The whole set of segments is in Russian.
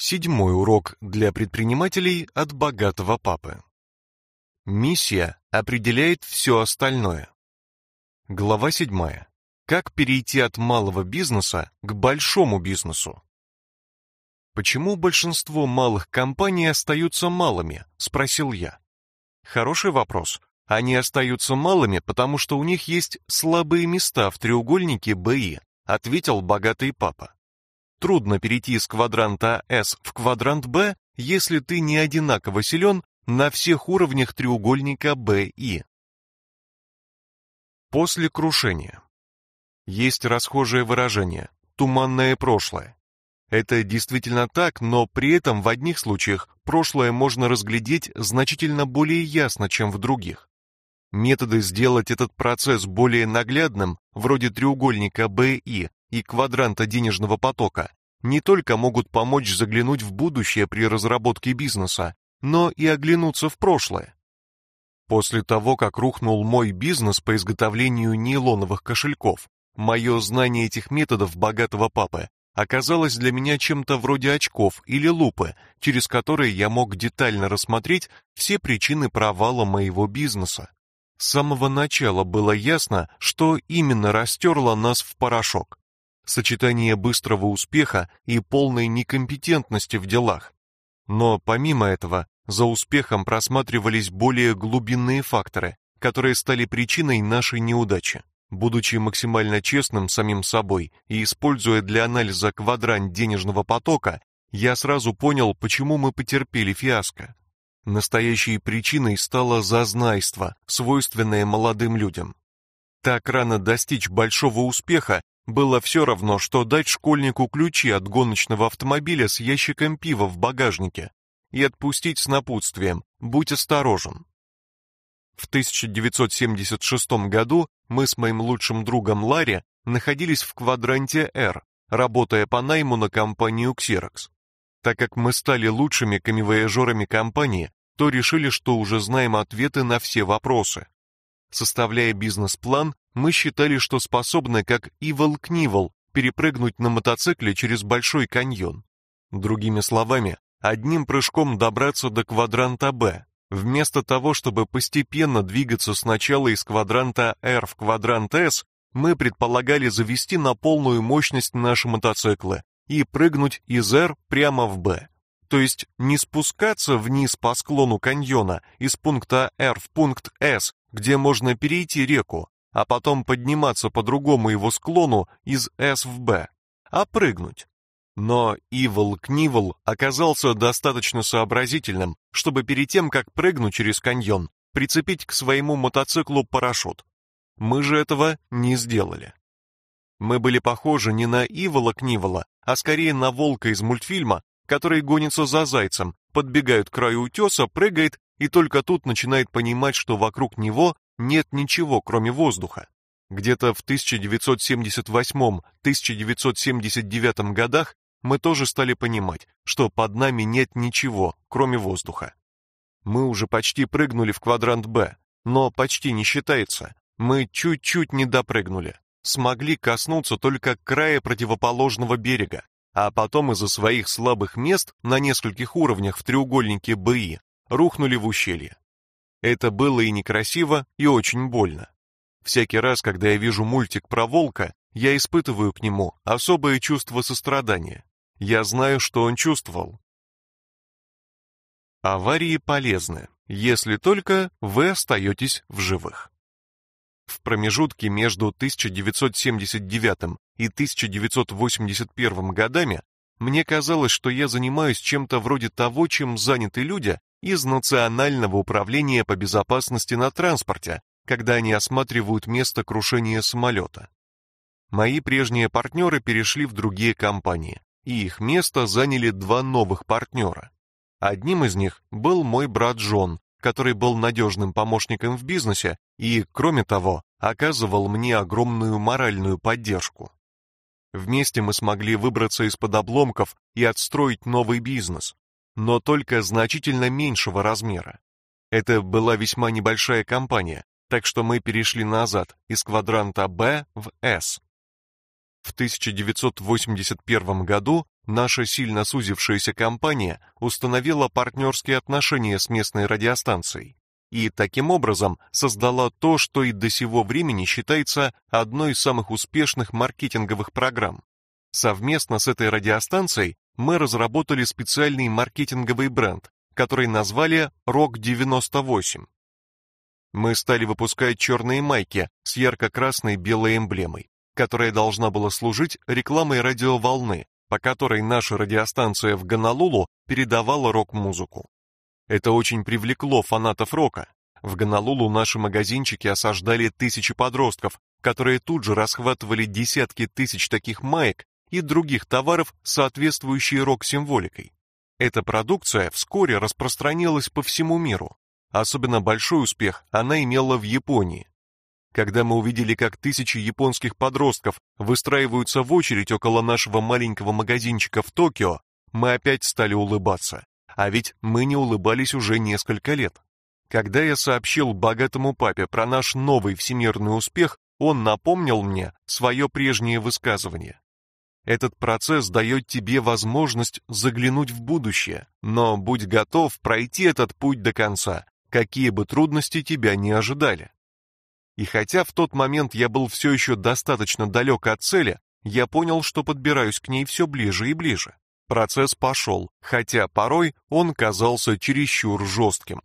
Седьмой урок для предпринимателей от богатого папы. Миссия определяет все остальное. Глава седьмая. Как перейти от малого бизнеса к большому бизнесу? Почему большинство малых компаний остаются малыми, спросил я. Хороший вопрос. Они остаются малыми, потому что у них есть слабые места в треугольнике БИ, ответил богатый папа. Трудно перейти из квадранта S в квадрант B, если ты не одинаково силен на всех уровнях треугольника BI. После крушения. Есть расхожее выражение «туманное прошлое». Это действительно так, но при этом в одних случаях прошлое можно разглядеть значительно более ясно, чем в других. Методы сделать этот процесс более наглядным, вроде треугольника BI, и квадранта денежного потока не только могут помочь заглянуть в будущее при разработке бизнеса, но и оглянуться в прошлое. После того, как рухнул мой бизнес по изготовлению нейлоновых кошельков, мое знание этих методов богатого папы оказалось для меня чем-то вроде очков или лупы, через которые я мог детально рассмотреть все причины провала моего бизнеса. С самого начала было ясно, что именно растерло нас в порошок сочетание быстрого успеха и полной некомпетентности в делах. Но помимо этого, за успехом просматривались более глубинные факторы, которые стали причиной нашей неудачи. Будучи максимально честным самим собой и используя для анализа квадрант денежного потока, я сразу понял, почему мы потерпели фиаско. Настоящей причиной стало зазнайство, свойственное молодым людям. Так рано достичь большого успеха было все равно, что дать школьнику ключи от гоночного автомобиля с ящиком пива в багажнике и отпустить с напутствием «Будь осторожен». В 1976 году мы с моим лучшим другом Ларри находились в квадранте R, работая по найму на компанию Xerox. Так как мы стали лучшими камевояжерами компании, то решили, что уже знаем ответы на все вопросы. Составляя бизнес-план, мы считали, что способны, как Ивол Книвол, перепрыгнуть на мотоцикле через Большой каньон. Другими словами, одним прыжком добраться до квадранта Б, вместо того, чтобы постепенно двигаться сначала из квадранта R в квадрант S, мы предполагали завести на полную мощность наши мотоциклы и прыгнуть из R прямо в B. То есть не спускаться вниз по склону каньона из пункта R в пункт S, где можно перейти реку, а потом подниматься по другому его склону из S в B, а прыгнуть. Но Ивол Книвол оказался достаточно сообразительным, чтобы перед тем, как прыгнуть через каньон, прицепить к своему мотоциклу парашют. Мы же этого не сделали. Мы были похожи не на Ивола Книвола, а скорее на волка из мультфильма, который гонится за зайцем, подбегает к краю утеса, прыгает и только тут начинает понимать, что вокруг него нет ничего, кроме воздуха. Где-то в 1978-1979 годах мы тоже стали понимать, что под нами нет ничего, кроме воздуха. Мы уже почти прыгнули в квадрант Б, но почти не считается. Мы чуть-чуть не допрыгнули. Смогли коснуться только края противоположного берега, а потом из-за своих слабых мест на нескольких уровнях в треугольнике БИ рухнули в ущелье. Это было и некрасиво, и очень больно. Всякий раз, когда я вижу мультик про волка, я испытываю к нему особое чувство сострадания. Я знаю, что он чувствовал. Аварии полезны, если только вы остаетесь в живых. В промежутке между 1979 и 1981 годами мне казалось, что я занимаюсь чем-то вроде того, чем заняты люди, из Национального управления по безопасности на транспорте, когда они осматривают место крушения самолета. Мои прежние партнеры перешли в другие компании, и их место заняли два новых партнера. Одним из них был мой брат Джон, который был надежным помощником в бизнесе и, кроме того, оказывал мне огромную моральную поддержку. Вместе мы смогли выбраться из-под обломков и отстроить новый бизнес, но только значительно меньшего размера. Это была весьма небольшая компания, так что мы перешли назад из квадранта Б в С. В 1981 году наша сильно сузившаяся компания установила партнерские отношения с местной радиостанцией и таким образом создала то, что и до сего времени считается одной из самых успешных маркетинговых программ. Совместно с этой радиостанцией мы разработали специальный маркетинговый бренд, который назвали Rock 98. Мы стали выпускать черные майки с ярко-красной белой эмблемой, которая должна была служить рекламой радиоволны, по которой наша радиостанция в Гонолулу передавала рок-музыку. Это очень привлекло фанатов рока. В Гонолулу наши магазинчики осаждали тысячи подростков, которые тут же расхватывали десятки тысяч таких маек и других товаров, соответствующие рок-символикой. Эта продукция вскоре распространилась по всему миру. Особенно большой успех она имела в Японии. Когда мы увидели, как тысячи японских подростков выстраиваются в очередь около нашего маленького магазинчика в Токио, мы опять стали улыбаться. А ведь мы не улыбались уже несколько лет. Когда я сообщил богатому папе про наш новый всемирный успех, он напомнил мне свое прежнее высказывание. Этот процесс дает тебе возможность заглянуть в будущее, но будь готов пройти этот путь до конца, какие бы трудности тебя не ожидали. И хотя в тот момент я был все еще достаточно далек от цели, я понял, что подбираюсь к ней все ближе и ближе. Процесс пошел, хотя порой он казался чересчур жестким.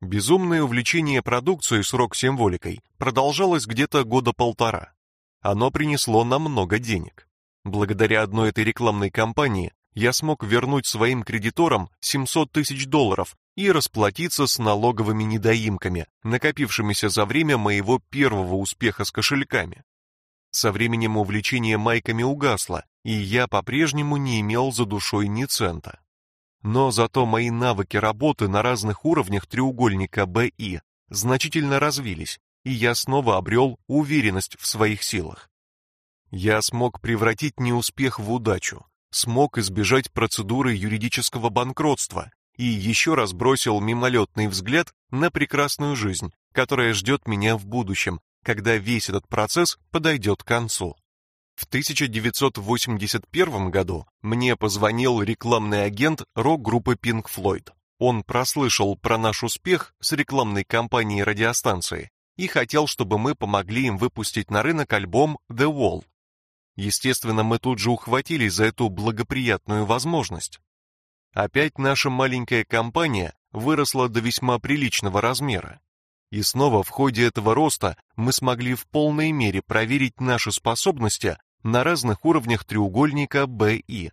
Безумное увлечение продукцией с рок-символикой продолжалось где-то года полтора. Оно принесло нам много денег. Благодаря одной этой рекламной кампании я смог вернуть своим кредиторам 700 тысяч долларов и расплатиться с налоговыми недоимками, накопившимися за время моего первого успеха с кошельками. Со временем увлечение майками угасло, и я по-прежнему не имел за душой ни цента. Но зато мои навыки работы на разных уровнях треугольника БИ значительно развились, и я снова обрел уверенность в своих силах. Я смог превратить неуспех в удачу, смог избежать процедуры юридического банкротства и еще раз бросил мимолетный взгляд на прекрасную жизнь, которая ждет меня в будущем, когда весь этот процесс подойдет к концу. В 1981 году мне позвонил рекламный агент рок-группы Pink Floyd. Он прослышал про наш успех с рекламной кампанией радиостанции и хотел, чтобы мы помогли им выпустить на рынок альбом The Wall. Естественно, мы тут же ухватились за эту благоприятную возможность. Опять наша маленькая компания выросла до весьма приличного размера. И снова в ходе этого роста мы смогли в полной мере проверить наши способности на разных уровнях треугольника BI.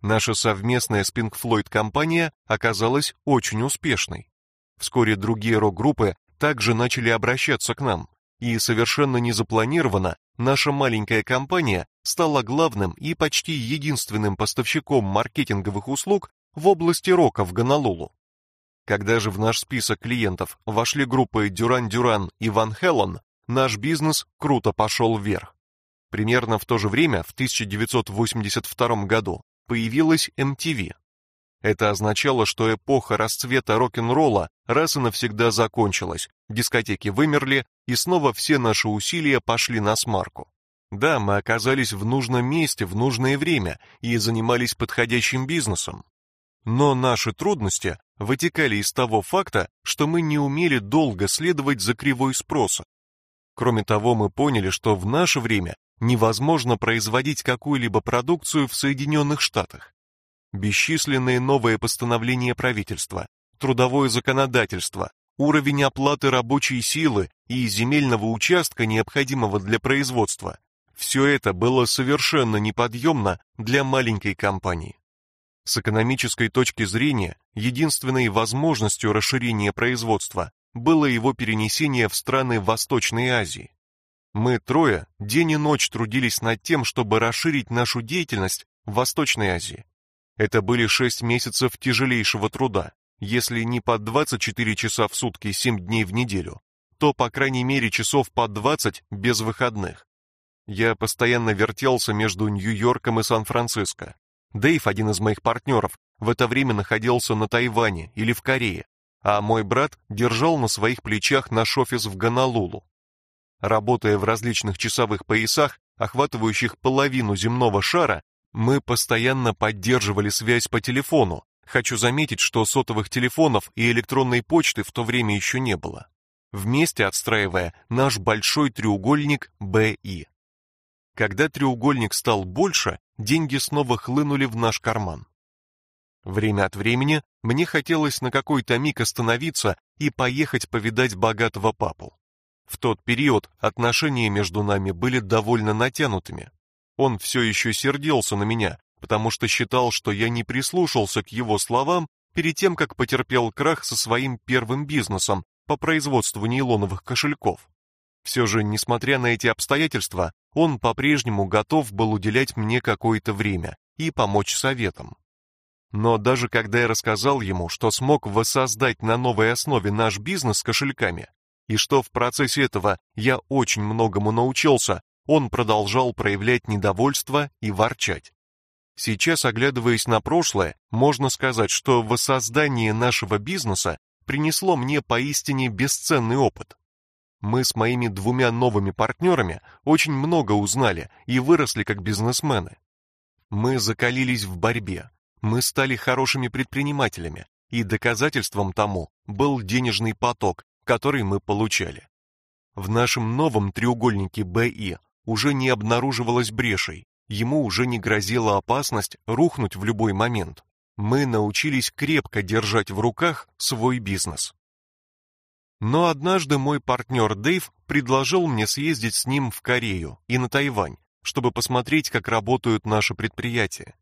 Наша совместная с Pink Floyd компания оказалась очень успешной. Вскоре другие рок-группы также начали обращаться к нам, и совершенно незапланированно наша маленькая компания стала главным и почти единственным поставщиком маркетинговых услуг в области рока в Гонолулу. Когда же в наш список клиентов вошли группы Duran Duran и Van Halen, наш бизнес круто пошел вверх. Примерно в то же время, в 1982 году, появилась MTV. Это означало, что эпоха расцвета рок-н-ролла раз и навсегда закончилась, дискотеки вымерли, и снова все наши усилия пошли на смарку. Да, мы оказались в нужном месте в нужное время и занимались подходящим бизнесом. Но наши трудности вытекали из того факта, что мы не умели долго следовать за кривой спроса. Кроме того, мы поняли, что в наше время невозможно производить какую-либо продукцию в Соединенных Штатах. Бесчисленные новые постановления правительства, трудовое законодательство, уровень оплаты рабочей силы и земельного участка, необходимого для производства, все это было совершенно неподъемно для маленькой компании. С экономической точки зрения, единственной возможностью расширения производства было его перенесение в страны Восточной Азии. Мы трое день и ночь трудились над тем, чтобы расширить нашу деятельность в Восточной Азии. Это были шесть месяцев тяжелейшего труда, если не по 24 часа в сутки 7 дней в неделю, то по крайней мере часов по 20 без выходных. Я постоянно вертелся между Нью-Йорком и Сан-Франциско. Дэйв, один из моих партнеров, в это время находился на Тайване или в Корее, а мой брат держал на своих плечах наш офис в Гонолулу. Работая в различных часовых поясах, охватывающих половину земного шара, Мы постоянно поддерживали связь по телефону. Хочу заметить, что сотовых телефонов и электронной почты в то время еще не было. Вместе отстраивая наш большой треугольник БИ. Когда треугольник стал больше, деньги снова хлынули в наш карман. Время от времени мне хотелось на какой-то миг остановиться и поехать повидать богатого папу. В тот период отношения между нами были довольно натянутыми. Он все еще сердился на меня, потому что считал, что я не прислушался к его словам перед тем, как потерпел крах со своим первым бизнесом по производству нейлоновых кошельков. Все же, несмотря на эти обстоятельства, он по-прежнему готов был уделять мне какое-то время и помочь советом. Но даже когда я рассказал ему, что смог воссоздать на новой основе наш бизнес с кошельками, и что в процессе этого я очень многому научился, он продолжал проявлять недовольство и ворчать. Сейчас, оглядываясь на прошлое, можно сказать, что воссоздание нашего бизнеса принесло мне поистине бесценный опыт. Мы с моими двумя новыми партнерами очень много узнали и выросли как бизнесмены. Мы закалились в борьбе, мы стали хорошими предпринимателями, и доказательством тому был денежный поток, который мы получали. В нашем новом треугольнике БИ уже не обнаруживалось брешей, ему уже не грозила опасность рухнуть в любой момент. Мы научились крепко держать в руках свой бизнес. Но однажды мой партнер Дэйв предложил мне съездить с ним в Корею и на Тайвань, чтобы посмотреть, как работают наши предприятия.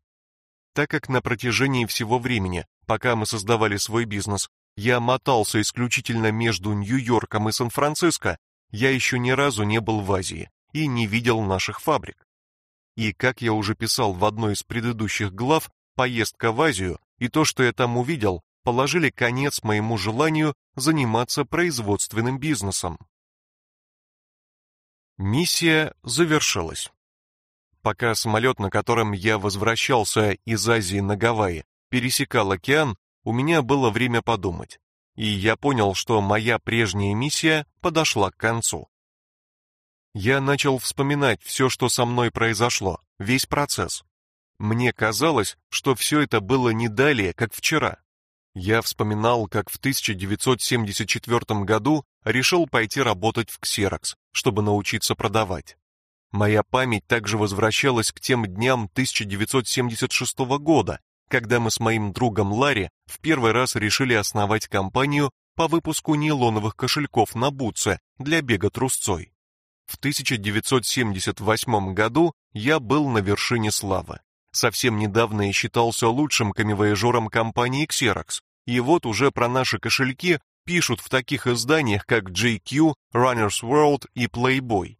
Так как на протяжении всего времени, пока мы создавали свой бизнес, я мотался исключительно между Нью-Йорком и Сан-Франциско, я еще ни разу не был в Азии и не видел наших фабрик. И как я уже писал в одной из предыдущих глав, поездка в Азию и то, что я там увидел, положили конец моему желанию заниматься производственным бизнесом. Миссия завершилась. Пока самолет, на котором я возвращался из Азии на Гавайи, пересекал океан, у меня было время подумать, и я понял, что моя прежняя миссия подошла к концу. Я начал вспоминать все, что со мной произошло, весь процесс. Мне казалось, что все это было не далее, как вчера. Я вспоминал, как в 1974 году решил пойти работать в Xerox, чтобы научиться продавать. Моя память также возвращалась к тем дням 1976 года, когда мы с моим другом Ларри в первый раз решили основать компанию по выпуску нейлоновых кошельков на бутсе для бега трусцой. В 1978 году я был на вершине славы. Совсем недавно я считался лучшим камевояжером компании Xerox, и вот уже про наши кошельки пишут в таких изданиях, как JQ, Runner's World и Playboy.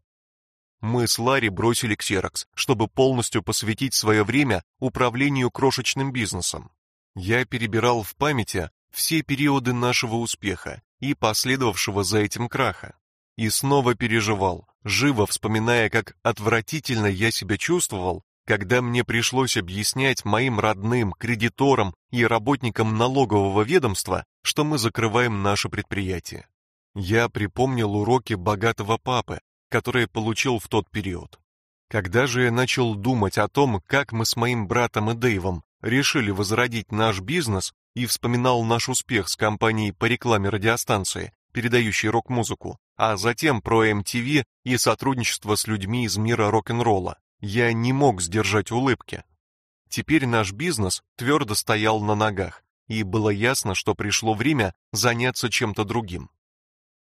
Мы с Ларри бросили Xerox, чтобы полностью посвятить свое время управлению крошечным бизнесом. Я перебирал в памяти все периоды нашего успеха и последовавшего за этим краха. И снова переживал, живо вспоминая, как отвратительно я себя чувствовал, когда мне пришлось объяснять моим родным, кредиторам и работникам налогового ведомства, что мы закрываем наше предприятие. Я припомнил уроки богатого папы, которые получил в тот период. Когда же я начал думать о том, как мы с моим братом и Дэйвом решили возродить наш бизнес и вспоминал наш успех с компанией по рекламе радиостанции, передающей рок-музыку, а затем про MTV и сотрудничество с людьми из мира рок-н-ролла, я не мог сдержать улыбки. Теперь наш бизнес твердо стоял на ногах, и было ясно, что пришло время заняться чем-то другим.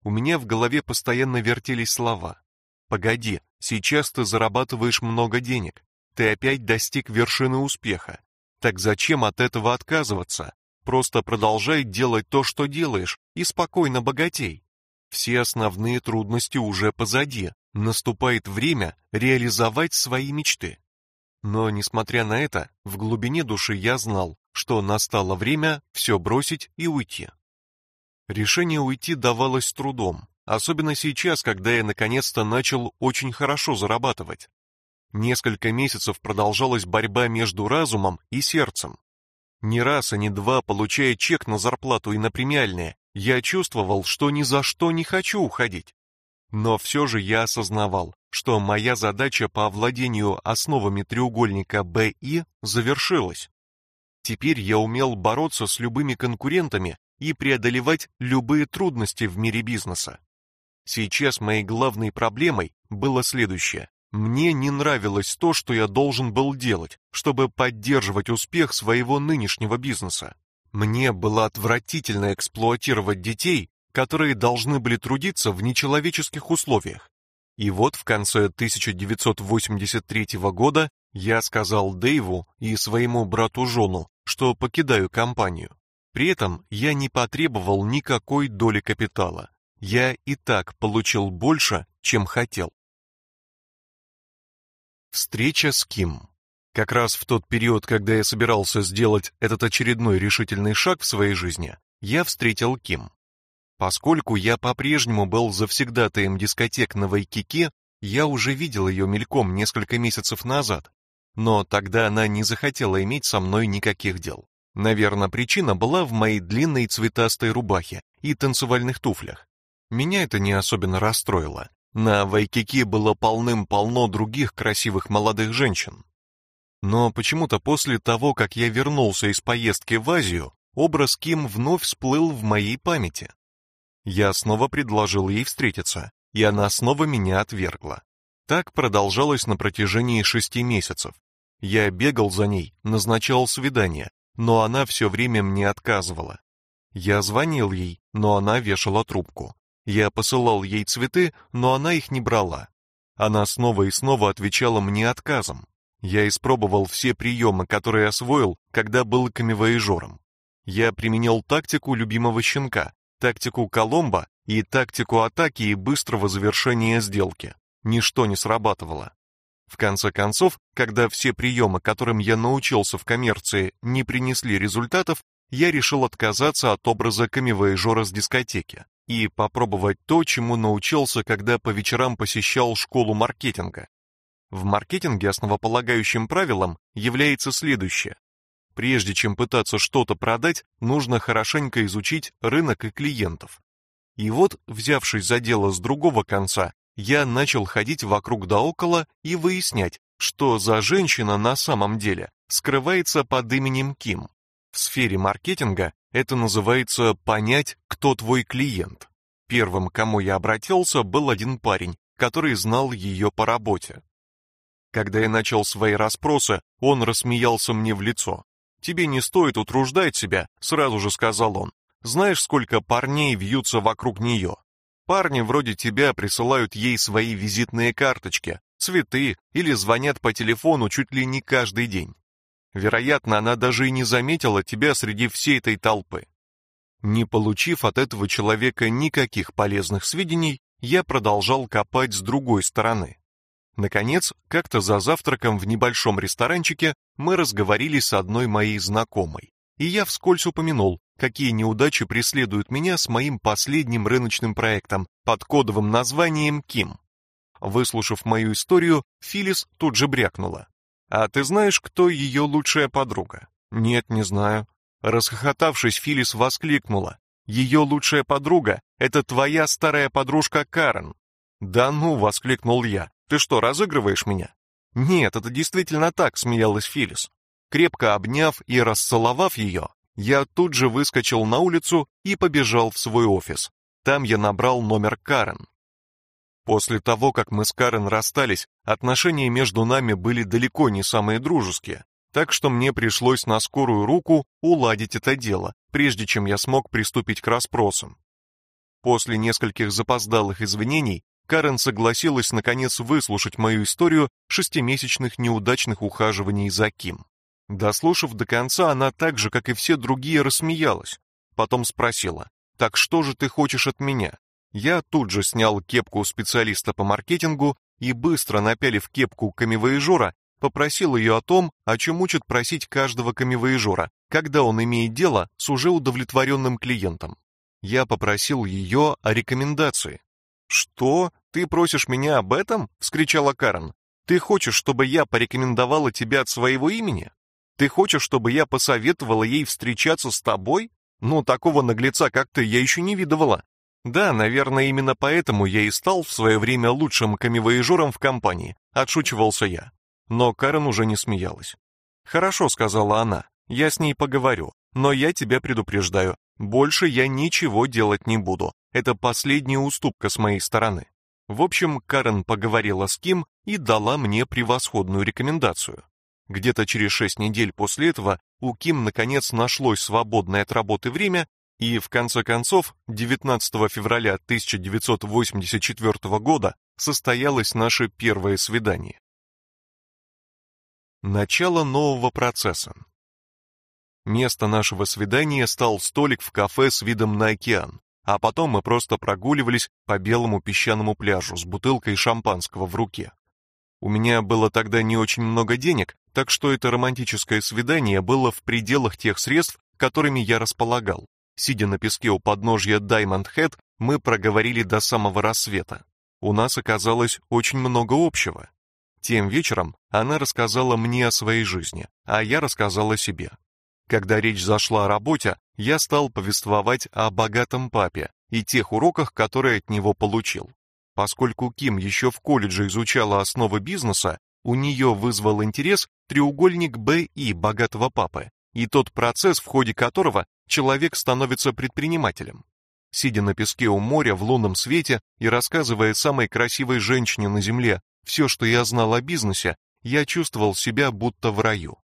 У меня в голове постоянно вертелись слова: Погоди, сейчас ты зарабатываешь много денег. Ты опять достиг вершины успеха. Так зачем от этого отказываться? Просто продолжай делать то, что делаешь, и спокойно богатей. Все основные трудности уже позади. Наступает время реализовать свои мечты. Но несмотря на это, в глубине души я знал, что настало время все бросить и уйти. Решение уйти давалось трудом, Особенно сейчас, когда я наконец-то начал очень хорошо зарабатывать. Несколько месяцев продолжалась борьба между разумом и сердцем. Ни раз и ни два, получая чек на зарплату и на премиальные, я чувствовал, что ни за что не хочу уходить. Но все же я осознавал, что моя задача по овладению основами треугольника BI завершилась. Теперь я умел бороться с любыми конкурентами и преодолевать любые трудности в мире бизнеса. Сейчас моей главной проблемой было следующее. Мне не нравилось то, что я должен был делать, чтобы поддерживать успех своего нынешнего бизнеса. Мне было отвратительно эксплуатировать детей, которые должны были трудиться в нечеловеческих условиях. И вот в конце 1983 года я сказал Дэйву и своему брату Жону, что покидаю компанию. При этом я не потребовал никакой доли капитала. Я и так получил больше, чем хотел. Встреча с Ким. Как раз в тот период, когда я собирался сделать этот очередной решительный шаг в своей жизни, я встретил Ким. Поскольку я по-прежнему был завсегдатаем дискотек на Вайкике, я уже видел ее мельком несколько месяцев назад, но тогда она не захотела иметь со мной никаких дел. Наверное, причина была в моей длинной цветастой рубахе и танцевальных туфлях. Меня это не особенно расстроило. На Вайкике было полным-полно других красивых молодых женщин. Но почему-то после того, как я вернулся из поездки в Азию, образ Ким вновь всплыл в моей памяти. Я снова предложил ей встретиться, и она снова меня отвергла. Так продолжалось на протяжении шести месяцев. Я бегал за ней, назначал свидания, но она все время мне отказывала. Я звонил ей, но она вешала трубку. Я посылал ей цветы, но она их не брала. Она снова и снова отвечала мне отказом. Я испробовал все приемы, которые освоил, когда был камевояжером. Я применил тактику любимого щенка, тактику Коломбо и тактику атаки и быстрого завершения сделки. Ничто не срабатывало. В конце концов, когда все приемы, которым я научился в коммерции, не принесли результатов, я решил отказаться от образа камевояжера с дискотеки и попробовать то, чему научился, когда по вечерам посещал школу маркетинга. В маркетинге основополагающим правилом является следующее. Прежде чем пытаться что-то продать, нужно хорошенько изучить рынок и клиентов. И вот, взявшись за дело с другого конца, я начал ходить вокруг да около и выяснять, что за женщина на самом деле скрывается под именем Ким. В сфере маркетинга это называется понять, кто твой клиент. Первым, к кому я обратился, был один парень, который знал ее по работе. Когда я начал свои расспросы, он рассмеялся мне в лицо. «Тебе не стоит утруждать себя», — сразу же сказал он. «Знаешь, сколько парней вьются вокруг нее? Парни вроде тебя присылают ей свои визитные карточки, цветы или звонят по телефону чуть ли не каждый день. Вероятно, она даже и не заметила тебя среди всей этой толпы. Не получив от этого человека никаких полезных сведений, я продолжал копать с другой стороны. Наконец, как-то за завтраком в небольшом ресторанчике мы разговорились с одной моей знакомой, и я вскользь упомянул, какие неудачи преследуют меня с моим последним рыночным проектом под кодовым названием Ким. Выслушав мою историю, Филис тут же брякнула. «А ты знаешь, кто ее лучшая подруга?» «Нет, не знаю». Расхохотавшись, Филис воскликнула. «Ее лучшая подруга — это твоя старая подружка Карен». «Да ну!» — воскликнул я. «Ты что, разыгрываешь меня?» «Нет, это действительно так», — смеялась Филис. Крепко обняв и расцеловав ее, я тут же выскочил на улицу и побежал в свой офис. Там я набрал номер Карен. После того, как мы с Карен расстались, отношения между нами были далеко не самые дружеские, так что мне пришлось на скорую руку уладить это дело, прежде чем я смог приступить к расспросам. После нескольких запоздалых извинений Карен согласилась наконец выслушать мою историю шестимесячных неудачных ухаживаний за Ким. Дослушав до конца, она так же, как и все другие, рассмеялась. Потом спросила, «Так что же ты хочешь от меня?» Я тут же снял кепку специалиста по маркетингу и, быстро напялив кепку камевояжера, попросил ее о том, о чем учат просить каждого камевояжера, когда он имеет дело с уже удовлетворенным клиентом. Я попросил ее о рекомендации. «Что? Ты просишь меня об этом?» — вскричала Карен. «Ты хочешь, чтобы я порекомендовала тебя от своего имени?» Ты хочешь, чтобы я посоветовала ей встречаться с тобой? Ну, такого наглеца, как ты, я еще не видывала. Да, наверное, именно поэтому я и стал в свое время лучшим камевояжером в компании, отшучивался я. Но Карен уже не смеялась. Хорошо, сказала она. Я с ней поговорю, но я тебя предупреждаю, больше я ничего делать не буду. Это последняя уступка с моей стороны. В общем, Карен поговорила с Ким и дала мне превосходную рекомендацию. Где-то через шесть недель после этого у Ким наконец нашлось свободное от работы время, и в конце концов, 19 февраля 1984 года состоялось наше первое свидание. Начало нового процесса. Место нашего свидания стал столик в кафе с видом на океан, а потом мы просто прогуливались по белому песчаному пляжу с бутылкой шампанского в руке. У меня было тогда не очень много денег, так что это романтическое свидание было в пределах тех средств, которыми я располагал. Сидя на песке у подножья Diamond Head, мы проговорили до самого рассвета. У нас оказалось очень много общего. Тем вечером она рассказала мне о своей жизни, а я рассказал о себе. Когда речь зашла о работе, я стал повествовать о богатом папе и тех уроках, которые от него получил. Поскольку Ким еще в колледже изучала основы бизнеса, у нее вызвал интерес треугольник БИ богатого папы и тот процесс, в ходе которого человек становится предпринимателем. Сидя на песке у моря в лунном свете и рассказывая самой красивой женщине на земле все, что я знал о бизнесе, я чувствовал себя будто в раю.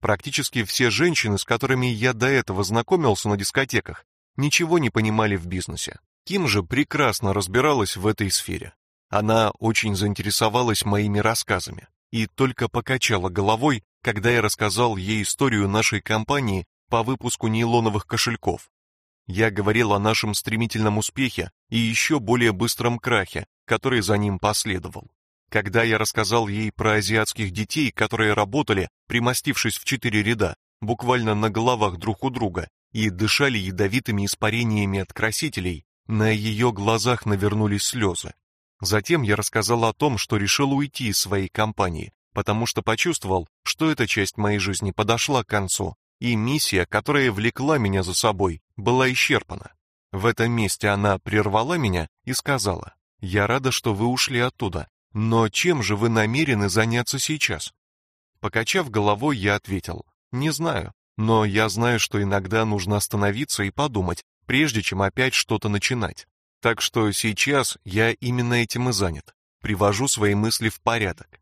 Практически все женщины, с которыми я до этого знакомился на дискотеках, ничего не понимали в бизнесе. Ким же прекрасно разбиралась в этой сфере. Она очень заинтересовалась моими рассказами и только покачала головой, когда я рассказал ей историю нашей компании по выпуску нейлоновых кошельков. Я говорил о нашем стремительном успехе и еще более быстром крахе, который за ним последовал. Когда я рассказал ей про азиатских детей, которые работали, примостившись в четыре ряда, буквально на головах друг у друга, и дышали ядовитыми испарениями от красителей, на ее глазах навернулись слезы. Затем я рассказал о том, что решил уйти из своей компании, потому что почувствовал, что эта часть моей жизни подошла к концу, и миссия, которая влекла меня за собой, была исчерпана. В этом месте она прервала меня и сказала: "Я рада, что вы ушли оттуда, но чем же вы намерены заняться сейчас?" Покачав головой, я ответил: "Не знаю, но я знаю, что иногда нужно остановиться и подумать, прежде чем опять что-то начинать. Так что сейчас я именно этим и занят. Привожу свои мысли в порядок.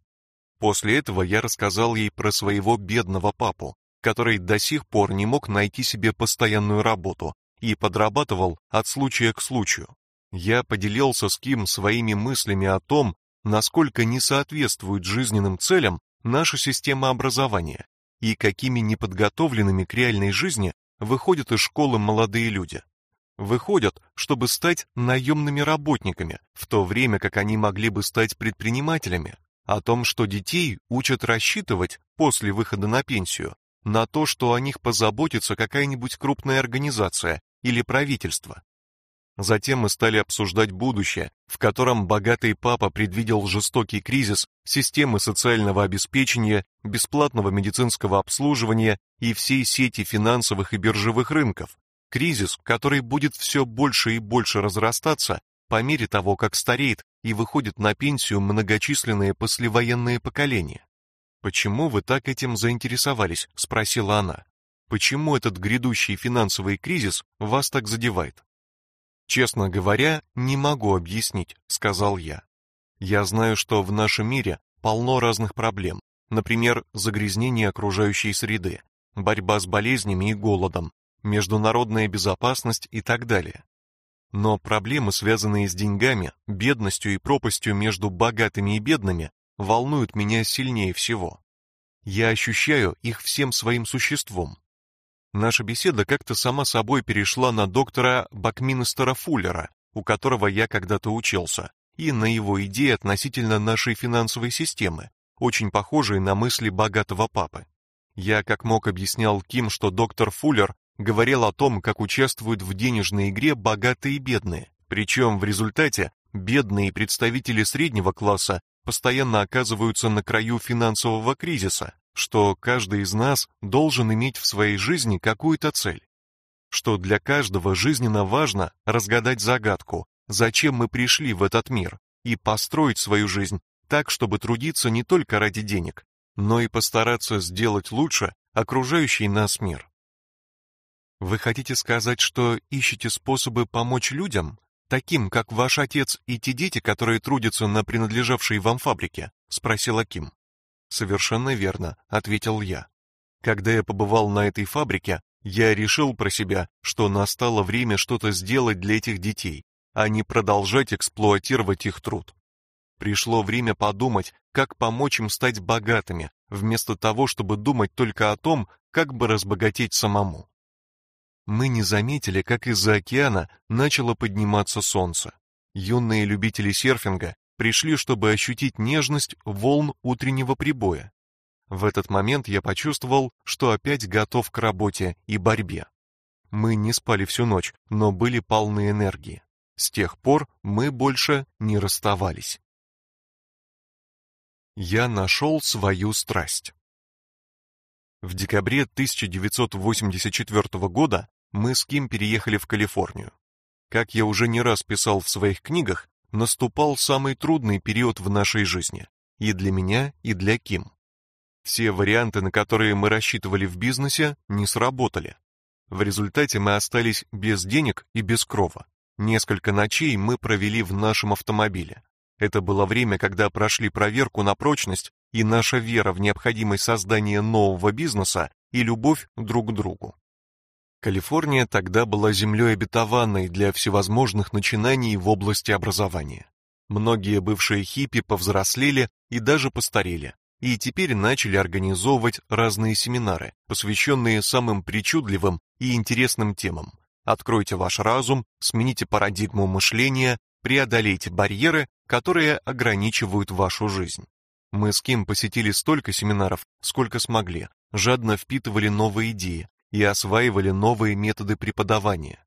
После этого я рассказал ей про своего бедного папу, который до сих пор не мог найти себе постоянную работу и подрабатывал от случая к случаю. Я поделился с Ким своими мыслями о том, насколько не соответствует жизненным целям наша система образования и какими неподготовленными к реальной жизни выходят из школы молодые люди. Выходят, чтобы стать наемными работниками, в то время как они могли бы стать предпринимателями, о том, что детей учат рассчитывать после выхода на пенсию на то, что о них позаботится какая-нибудь крупная организация или правительство. Затем мы стали обсуждать будущее, в котором богатый папа предвидел жестокий кризис системы социального обеспечения, бесплатного медицинского обслуживания и всей сети финансовых и биржевых рынков. Кризис, который будет все больше и больше разрастаться по мере того, как стареет и выходит на пенсию многочисленные послевоенные поколения. Почему вы так этим заинтересовались, спросила она. Почему этот грядущий финансовый кризис вас так задевает? Честно говоря, не могу объяснить, сказал я. Я знаю, что в нашем мире полно разных проблем, например, загрязнение окружающей среды, борьба с болезнями и голодом, международная безопасность и так далее. Но проблемы, связанные с деньгами, бедностью и пропастью между богатыми и бедными, волнуют меня сильнее всего. Я ощущаю их всем своим существом. Наша беседа как-то сама собой перешла на доктора Бакминстера Фуллера, у которого я когда-то учился, и на его идеи относительно нашей финансовой системы, очень похожие на мысли богатого папы. Я как мог объяснял Ким, что доктор Фуллер говорил о том, как участвуют в денежной игре богатые и бедные, причем в результате бедные представители среднего класса постоянно оказываются на краю финансового кризиса, что каждый из нас должен иметь в своей жизни какую-то цель. что для каждого жизненно важно разгадать загадку, зачем мы пришли в этот мир, и построить свою жизнь так, чтобы трудиться не только ради денег, но и постараться сделать лучше окружающий нас мир. Вы хотите сказать, что ищете способы помочь людям, таким как ваш отец и те дети, которые трудятся на принадлежавшей вам фабрике, спросила Ким. Совершенно верно, ответил я. Когда я побывал на этой фабрике, я решил про себя, что настало время что-то сделать для этих детей, а не продолжать эксплуатировать их труд. Пришло время подумать, как помочь им стать богатыми, вместо того, чтобы думать только о том, как бы разбогатеть самому. Мы не заметили, как из-за океана начало подниматься солнце. Юные любители серфинга пришли, чтобы ощутить нежность волн утреннего прибоя. В этот момент я почувствовал, что опять готов к работе и борьбе. Мы не спали всю ночь, но были полны энергии. С тех пор мы больше не расставались. Я нашел свою страсть. В декабре 1984 года мы с Ким переехали в Калифорнию. Как я уже не раз писал в своих книгах, наступал самый трудный период в нашей жизни, и для меня, и для Ким. Все варианты, на которые мы рассчитывали в бизнесе, не сработали. В результате мы остались без денег и без крова. Несколько ночей мы провели в нашем автомобиле. Это было время, когда прошли проверку на прочность, и наша вера в необходимость создания нового бизнеса и любовь друг к другу. Калифорния тогда была землей обетованной для всевозможных начинаний в области образования. Многие бывшие хиппи повзрослели и даже постарели, и теперь начали организовывать разные семинары, посвященные самым причудливым и интересным темам. Откройте ваш разум, смените парадигму мышления, преодолейте барьеры, которые ограничивают вашу жизнь. Мы с Ким посетили столько семинаров, сколько смогли, жадно впитывали новые идеи и осваивали новые методы преподавания.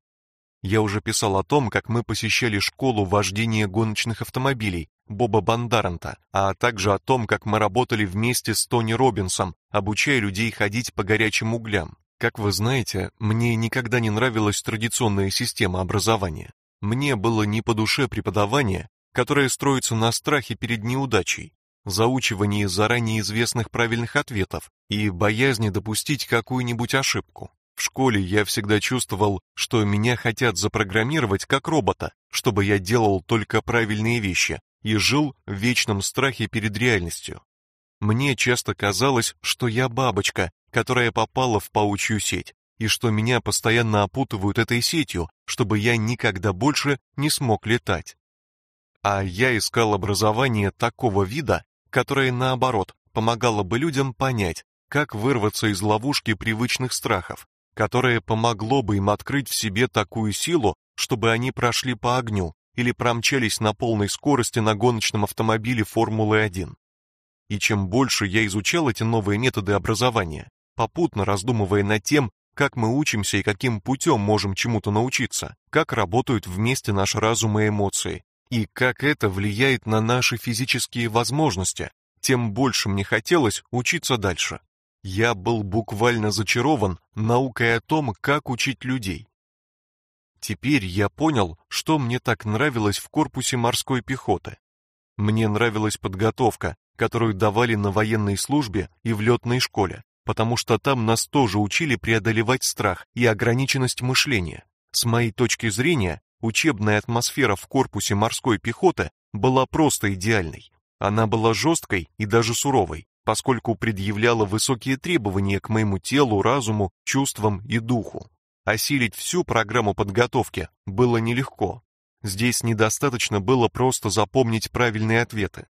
Я уже писал о том, как мы посещали школу вождения гоночных автомобилей Боба Бандаранта, а также о том, как мы работали вместе с Тони Робинсом, обучая людей ходить по горячим углям. Как вы знаете, мне никогда не нравилась традиционная система образования. Мне было не по душе преподавание, которое строится на страхе перед неудачей, заучивании заранее известных правильных ответов и боязни допустить какую-нибудь ошибку. В школе я всегда чувствовал, что меня хотят запрограммировать как робота, чтобы я делал только правильные вещи и жил в вечном страхе перед реальностью. Мне часто казалось, что я бабочка, которая попала в паучью сеть, и что меня постоянно опутывают этой сетью, чтобы я никогда больше не смог летать. А я искал образование такого вида, которое наоборот помогало бы людям понять, как вырваться из ловушки привычных страхов, которое помогло бы им открыть в себе такую силу, чтобы они прошли по огню или промчались на полной скорости на гоночном автомобиле Формулы-1. И чем больше я изучал эти новые методы образования, попутно раздумывая над тем, как мы учимся и каким путем можем чему-то научиться, как работают вместе наш разум и эмоции, и как это влияет на наши физические возможности, тем больше мне хотелось учиться дальше. Я был буквально зачарован наукой о том, как учить людей. Теперь я понял, что мне так нравилось в корпусе морской пехоты. Мне нравилась подготовка, которую давали на военной службе и в летной школе, потому что там нас тоже учили преодолевать страх и ограниченность мышления. С моей точки зрения, учебная атмосфера в корпусе морской пехоты была просто идеальной. Она была жесткой и даже суровой, поскольку предъявляла высокие требования к моему телу, разуму, чувствам и духу. Осилить всю программу подготовки было нелегко. Здесь недостаточно было просто запомнить правильные ответы.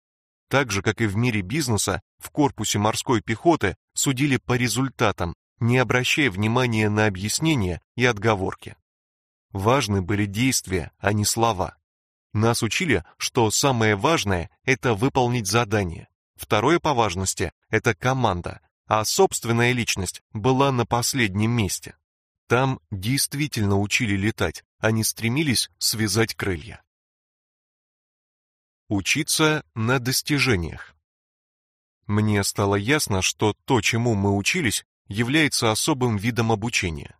Так же, как и в мире бизнеса, в корпусе морской пехоты судили по результатам, не обращая внимания на объяснения и отговорки. Важны были действия, а не слова. Нас учили, что самое важное это выполнить задание. Второе по важности – это команда, а собственная личность была на последнем месте. Там действительно учили летать, а не стремились связать крылья. Учиться на достижениях. Мне стало ясно, что то, чему мы учились, является особым видом обучения.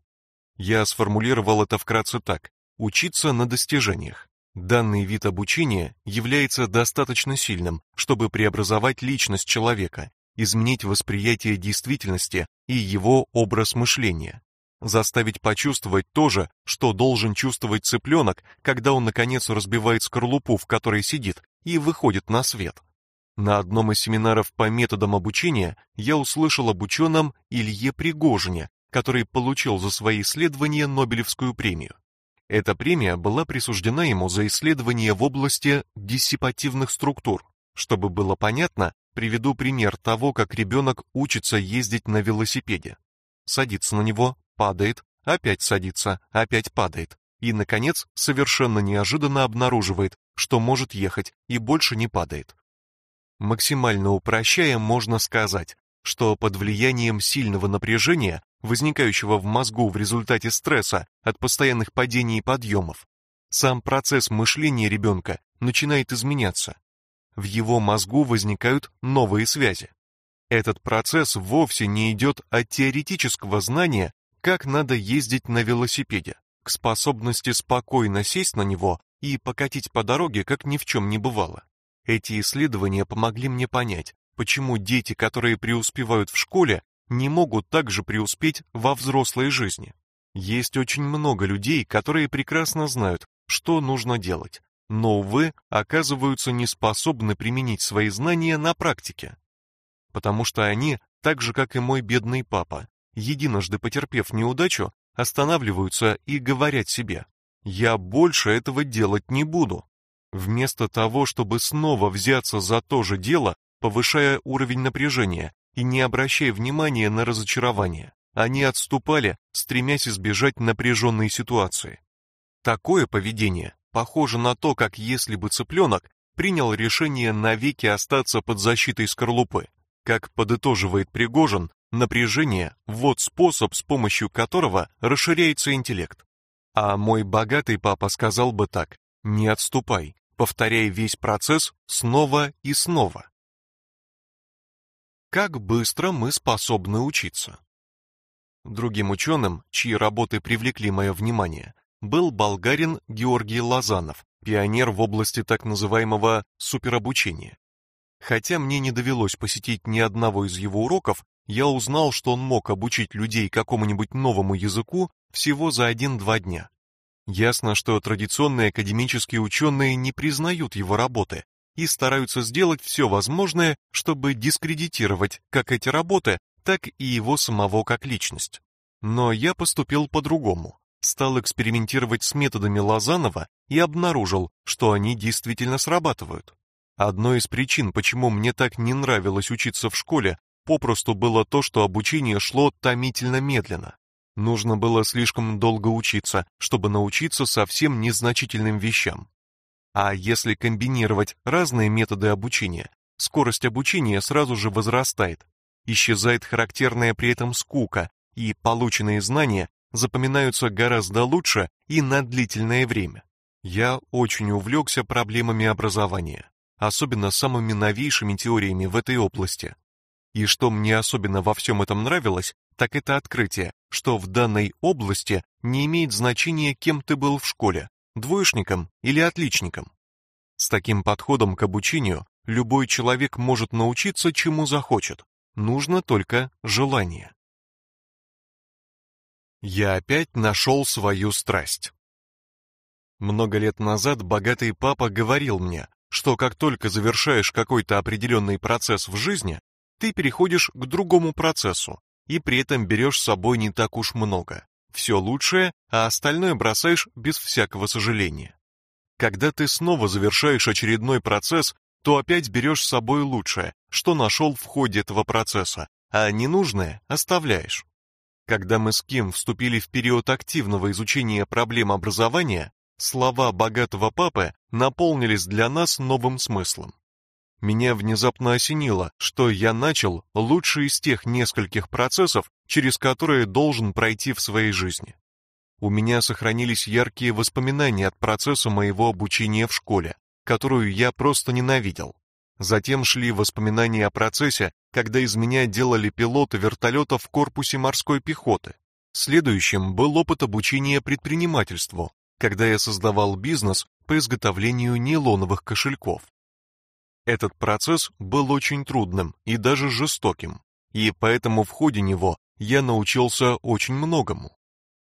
Я сформулировал это вкратце так: учиться на достижениях. Данный вид обучения является достаточно сильным, чтобы преобразовать личность человека, изменить восприятие действительности и его образ мышления, заставить почувствовать то же, что должен чувствовать цыпленок, когда он наконец разбивает скорлупу, в которой сидит, и выходит на свет. На одном из семинаров по методам обучения я услышал об ученом Илье Пригожине, который получил за свои исследования Нобелевскую премию. Эта премия была присуждена ему за исследования в области диссипативных структур. Чтобы было понятно, приведу пример того, как ребенок учится ездить на велосипеде. Садится на него, падает, опять садится, опять падает, и наконец, совершенно неожиданно обнаруживает, что может ехать и больше не падает. Максимально упрощая, можно сказать, что под влиянием сильного напряжения возникающего в мозгу в результате стресса от постоянных падений и подъемов, сам процесс мышления ребенка начинает изменяться. В его мозгу возникают новые связи. Этот процесс вовсе не идет от теоретического знания, как надо ездить на велосипеде, к способности спокойно сесть на него и покатить по дороге, как ни в чем не бывало. Эти исследования помогли мне понять, почему дети, которые преуспевают в школе, не могут также преуспеть во взрослой жизни. Есть очень много людей, которые прекрасно знают, что нужно делать, но, увы, оказываются не способны применить свои знания на практике. Потому что они, так же как и мой бедный папа, единожды потерпев неудачу, останавливаются и говорят себе: "Я больше этого делать не буду". Вместо того, чтобы снова взяться за то же дело, повышая уровень напряжения, и не обращая внимания на разочарование. Они отступали, стремясь избежать напряженной ситуации. Такое поведение похоже на то, как если бы цыпленок принял решение навеки остаться под защитой скорлупы. Как подытоживает Пригожин, напряжение – вот способ, с помощью которого расширяется интеллект. А мой богатый папа сказал бы так: "Не отступай, повторяй весь процесс снова и снова". Как быстро мы способны учиться? Другим ученым, чьи работы привлекли мое внимание, был болгарин Георгий Лазанов, пионер в области так называемого суперобучения. Хотя мне не довелось посетить ни одного из его уроков, я узнал, что он мог обучить людей какому-нибудь новому языку всего за один-два дня. Ясно, что традиционные академические ученые не признают его работы, и стараются сделать все возможное, чтобы дискредитировать как эти работы, так и его самого как личность. Но я поступил по-другому. Стал экспериментировать с методами Лазанова и обнаружил, что они действительно срабатывают. Одной из причин, почему мне так не нравилось учиться в школе, попросту было то, что обучение шло томительно медленно. Нужно было слишком долго учиться, чтобы научиться совсем незначительным вещам. А если комбинировать разные методы обучения, скорость обучения сразу же возрастает. Исчезает характерная при этом скука, и полученные знания запоминаются гораздо лучше и на длительное время. Я очень увлекся проблемами образования, особенно самыми новейшими теориями в этой области. И что мне особенно во всем этом нравилось, так это открытие, что в данной области не имеет значения, кем ты был в школе, двоечником или отличником. С таким подходом к обучению любой человек может научиться чему захочет. Нужно только желание. Я опять нашел свою страсть. Много лет назад богатый папа говорил мне, что как только завершаешь какой-то определенный процесс в жизни, ты переходишь к другому процессу, и при этом берешь с собой не так уж много. Все лучшее, а остальное бросаешь без всякого сожаления. Когда ты снова завершаешь очередной процесс, то опять берешь с собой лучшее, что нашел в ходе этого процесса, а ненужное оставляешь. Когда мы с Ким вступили в период активного изучения проблем образования, слова богатого папы наполнились для нас новым смыслом. Меня внезапно осенило, что я начал лучший из тех нескольких процессов, через которые должен пройти в своей жизни. У меня сохранились яркие воспоминания от процесса моего обучения в школе, которую я просто ненавидел. Затем шли воспоминания о процессе, когда из меня делали пилота вертолета в корпусе морской пехоты. Следующим был опыт обучения предпринимательству, когда я создавал бизнес по изготовлению нейлоновых кошельков. Этот процесс был очень трудным и даже жестоким, и поэтому в ходе него я научился очень многому.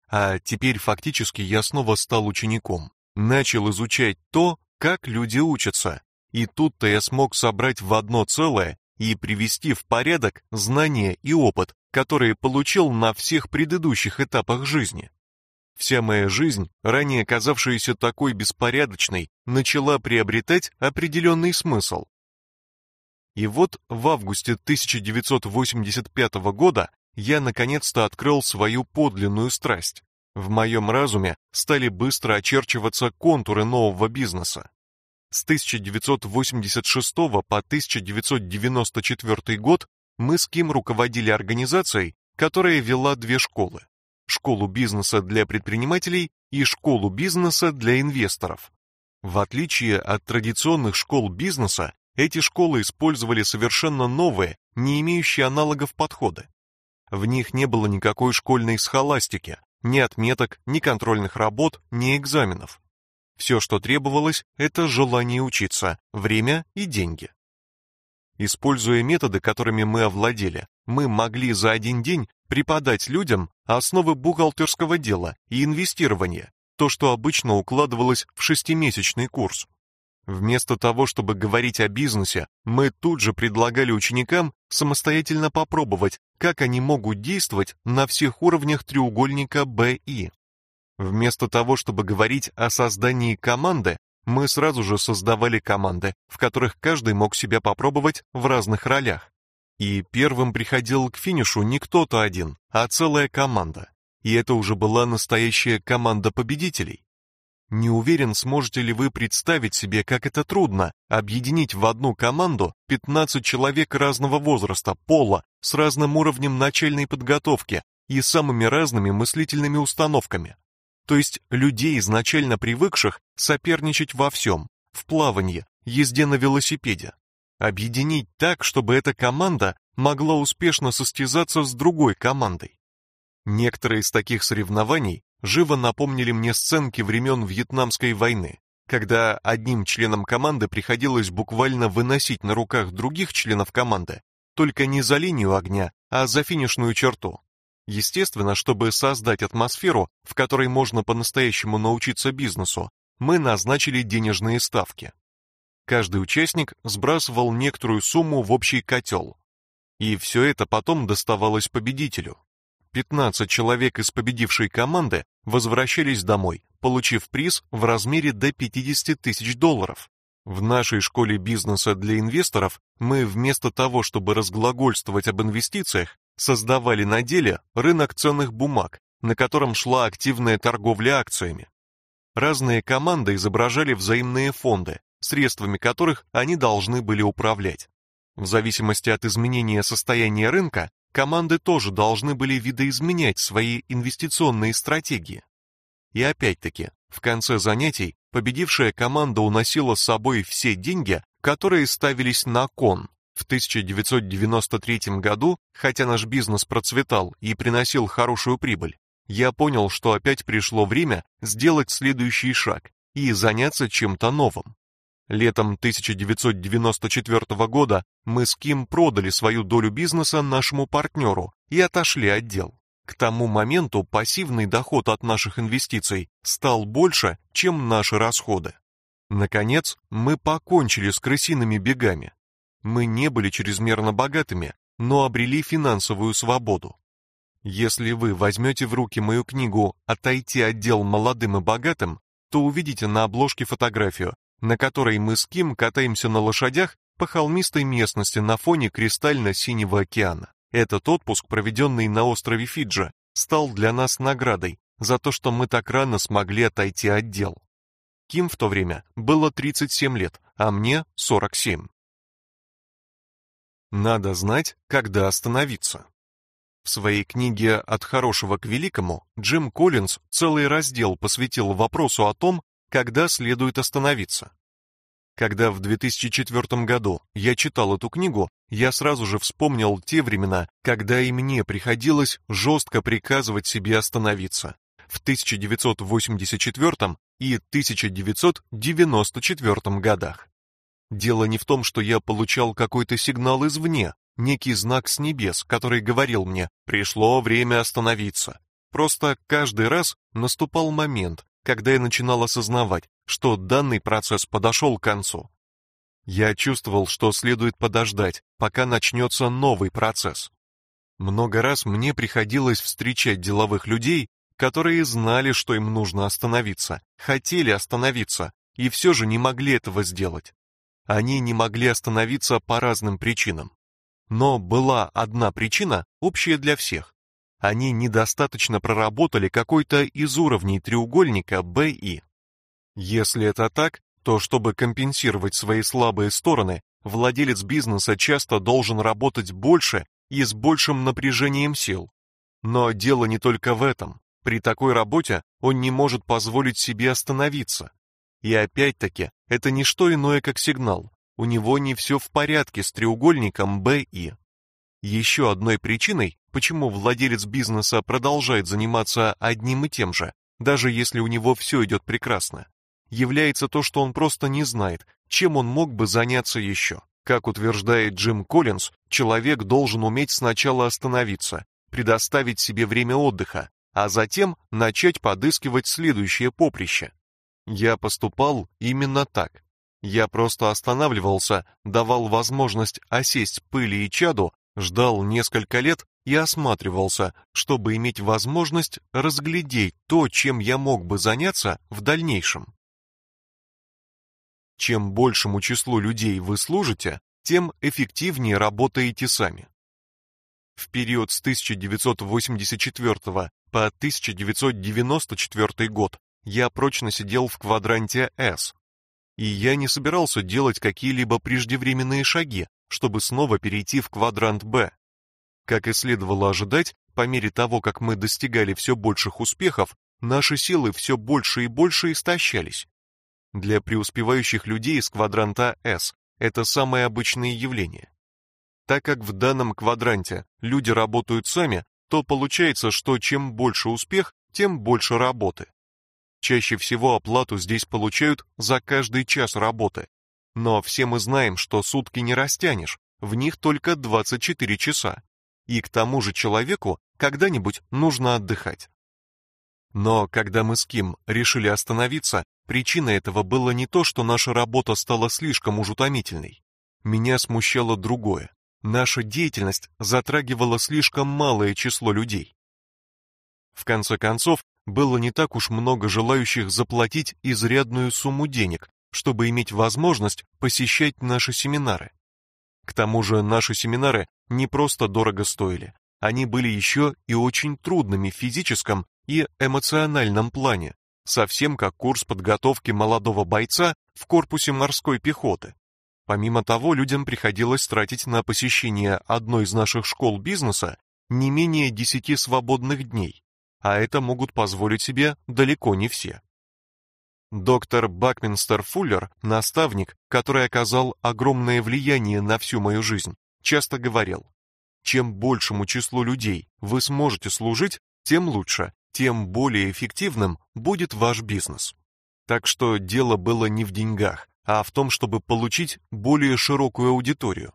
А теперь фактически я снова стал учеником, начал изучать то, как люди учатся, и тут-то я смог собрать в одно целое и привести в порядок знания и опыт, которые получил на всех предыдущих этапах жизни. Вся моя жизнь, ранее казавшаяся такой беспорядочной, начала приобретать определенный смысл. И вот в августе 1985 года я наконец-то открыл свою подлинную страсть. В моем разуме стали быстро очерчиваться контуры нового бизнеса. С 1986 по 1994 год мы с Ким руководили организацией, которая вела две школы школу бизнеса для предпринимателей и школу бизнеса для инвесторов. В отличие от традиционных школ бизнеса, эти школы использовали совершенно новые, не имеющие аналогов подходы. В них не было никакой школьной схоластики, ни отметок, ни контрольных работ, ни экзаменов. Все, что требовалось, это желание учиться, время и деньги. Используя методы, которыми мы овладели, мы могли за один день преподать людям основы бухгалтерского дела и инвестирования, то, что обычно укладывалось в шестимесячный курс. Вместо того, чтобы говорить о бизнесе, мы тут же предлагали ученикам самостоятельно попробовать, как они могут действовать на всех уровнях треугольника BI. Вместо того, чтобы говорить о создании команды, мы сразу же создавали команды, в которых каждый мог себя попробовать в разных ролях. И первым приходил к финишу не кто-то один, а целая команда. И это уже была настоящая команда победителей. Не уверен, сможете ли вы представить себе, как это трудно объединить в одну команду 15 человек разного возраста, пола, с разным уровнем начальной подготовки и самыми разными мыслительными установками. То есть людей, изначально привыкших соперничать во всем, в плавании, езде на велосипеде, объединить так, чтобы эта команда могла успешно состязаться с другой командой. Некоторые из таких соревнований живо напомнили мне сценки времен Вьетнамской войны, когда одним членам команды приходилось буквально выносить на руках других членов команды, только не за линию огня, а за финишную черту. Естественно, чтобы создать атмосферу, в которой можно по-настоящему научиться бизнесу, мы назначили денежные ставки. Каждый участник сбрасывал некоторую сумму в общий котел. И все это потом доставалось победителю. 15 человек из победившей команды возвращались домой, получив приз в размере до 50 тысяч долларов. В нашей школе бизнеса для инвесторов мы вместо того, чтобы разглагольствовать об инвестициях, создавали на деле рынок ценных бумаг, на котором шла активная торговля акциями. Разные команды изображали взаимные фонды, средствами которых они должны были управлять. В зависимости от изменения состояния рынка, команды тоже должны были видоизменять свои инвестиционные стратегии. И опять-таки, в конце занятий победившая команда уносила с собой все деньги, которые ставились на кон. В 1993 году, хотя наш бизнес процветал и приносил хорошую прибыль, я понял, что опять пришло время сделать следующий шаг и заняться чем-то новым. Летом 1994 года мы с Ким продали свою долю бизнеса нашему партнеру и отошли от дел. К тому моменту пассивный доход от наших инвестиций стал больше, чем наши расходы. Наконец, мы покончили с крысиными бегами. Мы не были чрезмерно богатыми, но обрели финансовую свободу. Если вы возьмете в руки мою книгу «Отойти от дел молодым и богатым», то увидите на обложке фотографию, на которой мы с Ким катаемся на лошадях по холмистой местности на фоне кристально-синего океана. Этот отпуск, проведенный на острове Фиджи, стал для нас наградой за то, что мы так рано смогли отойти от дел. Ким в то время было 37 лет, а мне 47. Надо знать, когда остановиться. В своей книге «От хорошего к великому» Джим Коллинз целый раздел посвятил вопросу о том, когда следует остановиться. Когда в 2004 году я читал эту книгу, я сразу же вспомнил те времена, когда и мне приходилось жестко приказывать себе остановиться. В 1984 и 1994 годах. Дело не в том, что я получал какой-то сигнал извне, некий знак с небес, который говорил мне «пришло время остановиться». Просто каждый раз наступал момент, когда я начинал осознавать, что данный процесс подошел к концу. Я чувствовал, что следует подождать, пока начнется новый процесс. Много раз мне приходилось встречать деловых людей, которые знали, что им нужно остановиться, хотели остановиться, и все же не могли этого сделать. Они не могли остановиться по разным причинам. Но была одна причина, общая для всех. Они недостаточно проработали какой-то из уровней треугольника BI. Если это так, то чтобы компенсировать свои слабые стороны, владелец бизнеса часто должен работать больше и с большим напряжением сил. Но дело не только в этом. При такой работе он не может позволить себе остановиться. И опять-таки, это не что иное, как сигнал. У него не все в порядке с треугольником BI. Еще одной причиной, почему владелец бизнеса продолжает заниматься одним и тем же, даже если у него все идет прекрасно, является то, что он просто не знает, чем он мог бы заняться еще. Как утверждает Джим Коллинз, человек должен уметь сначала остановиться, предоставить себе время отдыха, а затем начать подыскивать следующее поприще. Я поступал именно так. Я просто останавливался, давал возможность осесть пыли и чаду, ждал несколько лет и осматривался, чтобы иметь возможность разглядеть то, чем я мог бы заняться в дальнейшем. Чем большему числу людей вы служите, тем эффективнее работаете сами. В период с 1984 по 1994 год я прочно сидел в квадранте S, и я не собирался делать какие-либо преждевременные шаги, чтобы снова перейти в квадрант Б. Как и следовало ожидать, по мере того, как мы достигали все больших успехов, наши силы все больше и больше истощались. Для преуспевающих людей из квадранта S это самое обычное явление. Так как в данном квадранте люди работают сами, то получается, что чем больше успех, тем больше работы. Чаще всего оплату здесь получают за каждый час работы. Но все мы знаем, что сутки не растянешь, в них только 24 часа. И к тому же человеку когда-нибудь нужно отдыхать. Но когда мы с Ким решили остановиться, Причина этого было не то, что наша работа стала слишком уж утомительной. Меня смущало другое. Наша деятельность затрагивала слишком малое число людей. В конце концов, было не так уж много желающих заплатить изрядную сумму денег, чтобы иметь возможность посещать наши семинары. К тому же наши семинары не просто дорого стоили, они были еще и очень трудными в физическом и эмоциональном плане совсем как курс подготовки молодого бойца в корпусе морской пехоты. Помимо того, людям приходилось тратить на посещение одной из наших школ бизнеса не менее 10 свободных дней, а это могут позволить себе далеко не все. Доктор Бакминстер Фуллер, наставник, который оказал огромное влияние на всю мою жизнь, часто говорил: чем большему числу людей вы сможете служить, тем лучше, тем более эффективным будет ваш бизнес. Так что дело было не в деньгах, а в том, чтобы получить более широкую аудиторию.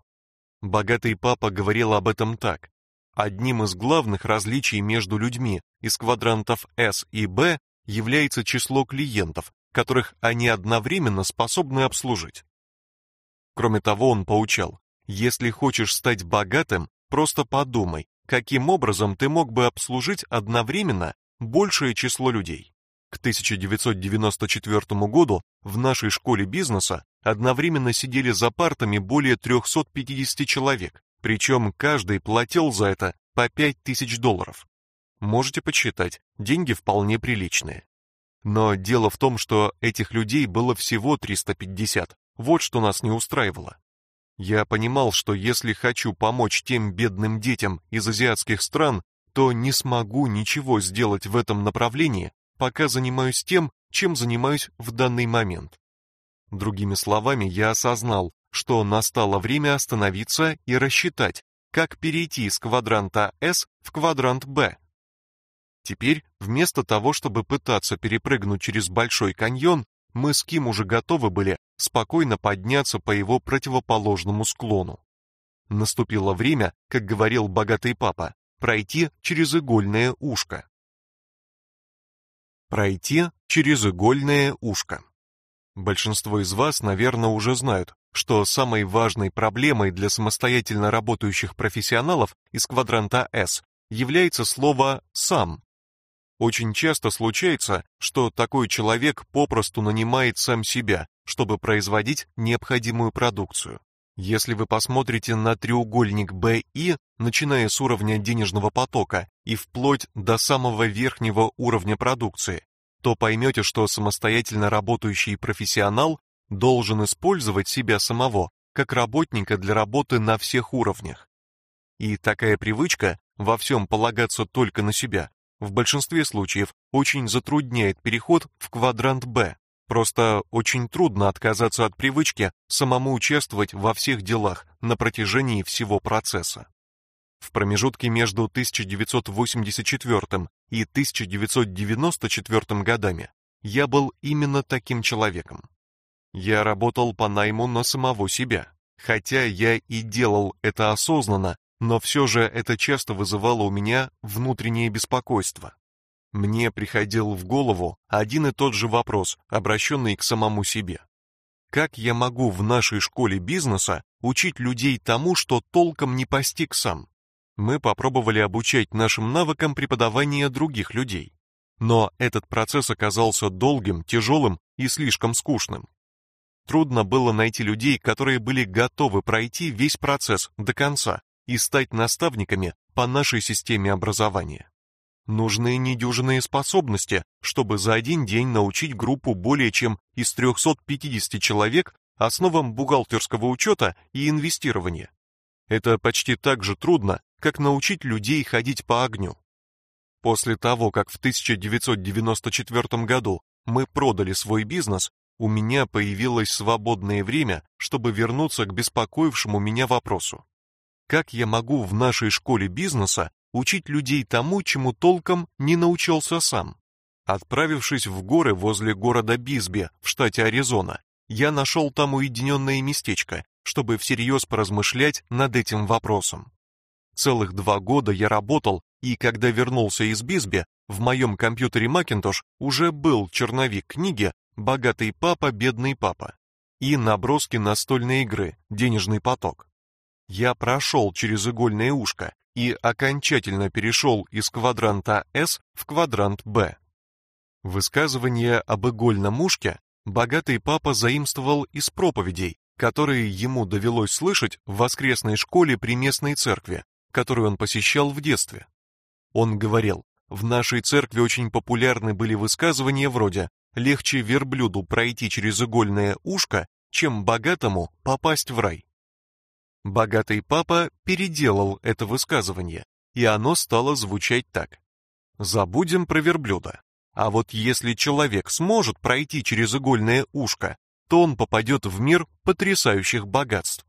Богатый папа говорил об этом так: одним из главных различий между людьми из квадрантов S и B является число клиентов, которых они одновременно способны обслужить. Кроме того, он поучал: если хочешь стать богатым, просто подумай, каким образом ты мог бы обслужить одновременно большее число людей. К 1994 году в нашей школе бизнеса одновременно сидели за партами более 350 человек, причем каждый платил за это по 5000 долларов. Можете подсчитать, деньги вполне приличные. Но дело в том, что этих людей было всего 350. Вот что нас не устраивало. Я понимал, что если хочу помочь тем бедным детям из азиатских стран, то не смогу ничего сделать в этом направлении, пока занимаюсь тем, чем занимаюсь в данный момент. Другими словами, я осознал, что настало время остановиться и рассчитать, как перейти из квадранта S в квадрант B. Теперь, вместо того, чтобы пытаться перепрыгнуть через Большой каньон, мы с Ким уже готовы были спокойно подняться по его противоположному склону. Наступило время, как говорил богатый папа, пройти через игольное ушко. Пройти через игольное ушко. Большинство из вас, наверное, уже знают, что самой важной проблемой для самостоятельно работающих профессионалов из квадранта S является слово «сам». Очень часто случается, что такой человек попросту нанимает сам себя, чтобы производить необходимую продукцию. Если вы посмотрите на треугольник BI, начиная с уровня денежного потока и вплоть до самого верхнего уровня продукции, то поймете, что самостоятельно работающий профессионал должен использовать себя самого как работника для работы на всех уровнях. И такая привычка во всем полагаться только на себя в большинстве случаев очень затрудняет переход в квадрант Б. Просто очень трудно отказаться от привычки самому участвовать во всех делах на протяжении всего процесса. В промежутке между 1984 и 1994 годами я был именно таким человеком. Я работал по найму на самого себя, хотя я и делал это осознанно, но все же это часто вызывало у меня внутреннее беспокойство. Мне приходил в голову один и тот же вопрос, обращенный к самому себе. Как я могу в нашей школе бизнеса учить людей тому, что толком не постиг сам? мы попробовали обучать нашим навыкам преподавания других людей. Но этот процесс оказался долгим, тяжелым и слишком скучным. Трудно было найти людей, которые были готовы пройти весь процесс до конца и стать наставниками по нашей системе образования. Нужны недюжинные способности, чтобы за один день научить группу более чем из 350 человек основам бухгалтерского учета и инвестирования. Это почти так же трудно, как научить людей ходить по огню. После того, как в 1994 году мы продали свой бизнес, у меня появилось свободное время, чтобы вернуться к беспокоившему меня вопросу. Как я могу в нашей школе бизнеса учить людей тому, чему толком не научился сам? Отправившись в горы возле города Бисби в штате Аризона, я нашел там уединенное местечко, чтобы всерьез поразмышлять над этим вопросом. Целых два года я работал, и когда вернулся из Бисби, в моем компьютере Macintosh уже был черновик книги «Богатый папа, бедный папа» и наброски настольной игры «Денежный поток». Я прошел через игольное ушко и окончательно перешел из квадранта S в квадрант B. Высказывание об игольном ушке богатый папа заимствовал из проповедей, которые ему довелось слышать в воскресной школе при местной церкви, которую он посещал в детстве. Он говорил, в нашей церкви очень популярны были высказывания вроде «легче верблюду пройти через игольное ушко, чем богатому попасть в рай». Богатый папа переделал это высказывание, и оно стало звучать так. Забудем про верблюда. А вот если человек сможет пройти через игольное ушко, то он попадет в мир потрясающих богатств.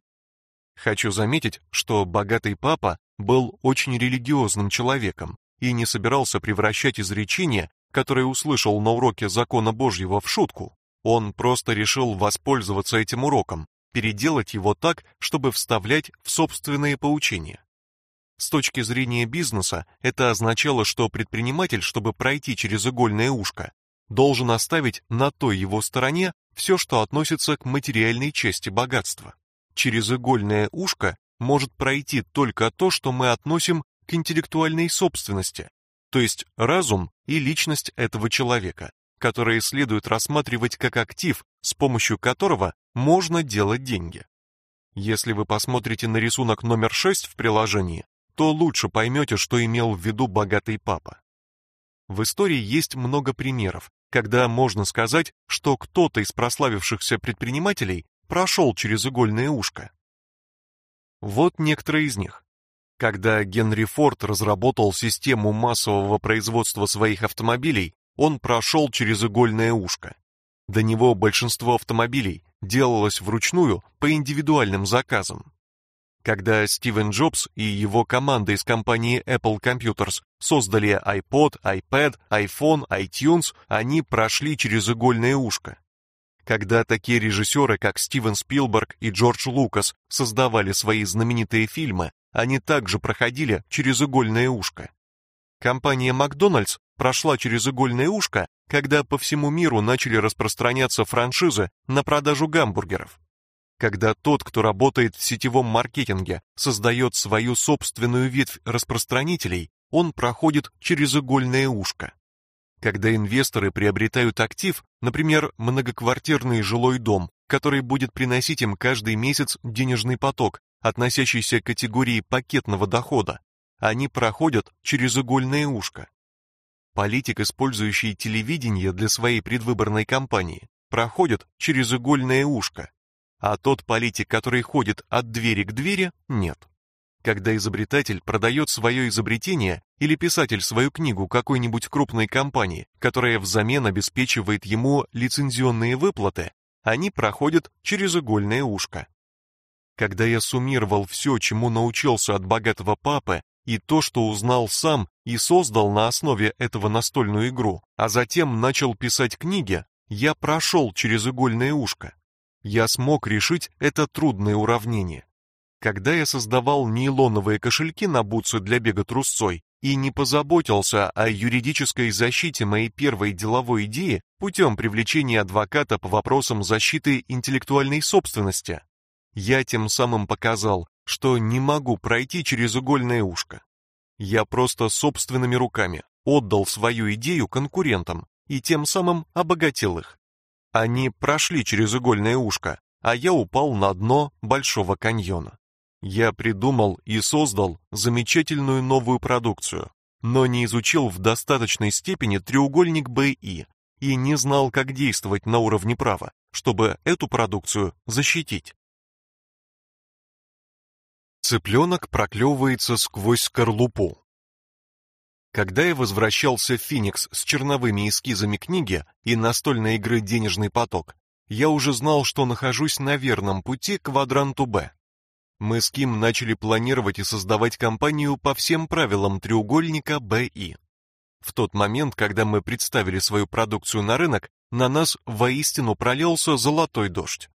Хочу заметить, что богатый папа был очень религиозным человеком и не собирался превращать изречение, которое услышал на уроке закона Божьего, в шутку. Он просто решил воспользоваться этим уроком, переделать его так, чтобы вставлять в собственные поучения. С точки зрения бизнеса это означало, что предприниматель, чтобы пройти через игольное ушко, должен оставить на той его стороне все, что относится к материальной части богатства. Через игольное ушко может пройти только то, что мы относим к интеллектуальной собственности, то есть разум и личность этого человека, которые следует рассматривать как актив, с помощью которого можно делать деньги. Если вы посмотрите на рисунок номер 6 в приложении, то лучше поймете, что имел в виду богатый папа. В истории есть много примеров, когда можно сказать, что кто-то из прославившихся предпринимателей прошел через игольное ушко. Вот некоторые из них. Когда Генри Форд разработал систему массового производства своих автомобилей, он прошел через игольное ушко. До него большинство автомобилей, делалось вручную по индивидуальным заказам. Когда Стивен Джобс и его команда из компании Apple Computers создали iPod, iPad, iPhone, iTunes, они прошли через игольное ушко. Когда такие режиссеры, как Стивен Спилберг и Джордж Лукас, создавали свои знаменитые фильмы, они также проходили через игольное ушко. Компания Макдональдс прошла через игольное ушко, когда по всему миру начали распространяться франшизы на продажу гамбургеров. Когда тот, кто работает в сетевом маркетинге, создает свою собственную ветвь распространителей, он проходит через игольное ушко. Когда инвесторы приобретают актив, например, многоквартирный жилой дом, который будет приносить им каждый месяц денежный поток, относящийся к категории пакетного дохода, они проходят через игольное ушко. Политик, использующий телевидение для своей предвыборной кампании, проходит через игольное ушко, а тот политик, который ходит от двери к двери, нет. Когда изобретатель продает свое изобретение или писатель свою книгу какой-нибудь крупной компании, которая взамен обеспечивает ему лицензионные выплаты, они проходят через игольное ушко. Когда я суммировал все, чему научился от богатого папы, и то, что узнал сам и создал на основе этого настольную игру, а затем начал писать книги, я прошел через игольное ушко. Я смог решить это трудное уравнение. Когда я создавал нейлоновые кошельки на бутсы для бега трусцой и не позаботился о юридической защите моей первой деловой идеи путем привлечения адвоката по вопросам защиты интеллектуальной собственности, я тем самым показал, что не могу пройти через угольное ушко. Я просто собственными руками отдал свою идею конкурентам и тем самым обогатил их. Они прошли через угольное ушко, а я упал на дно большого каньона. Я придумал и создал замечательную новую продукцию, но не изучил в достаточной степени треугольник БИ и не знал, как действовать на уровне права, чтобы эту продукцию защитить. Цыпленок проклевывается сквозь скорлупу. Когда я возвращался в Феникс с черновыми эскизами книги и настольной игры «Денежный поток», я уже знал, что нахожусь на верном пути к квадранту Б. Мы с Ким начали планировать и создавать компанию по всем правилам треугольника БИ. В тот момент, когда мы представили свою продукцию на рынок, на нас воистину пролился золотой дождь.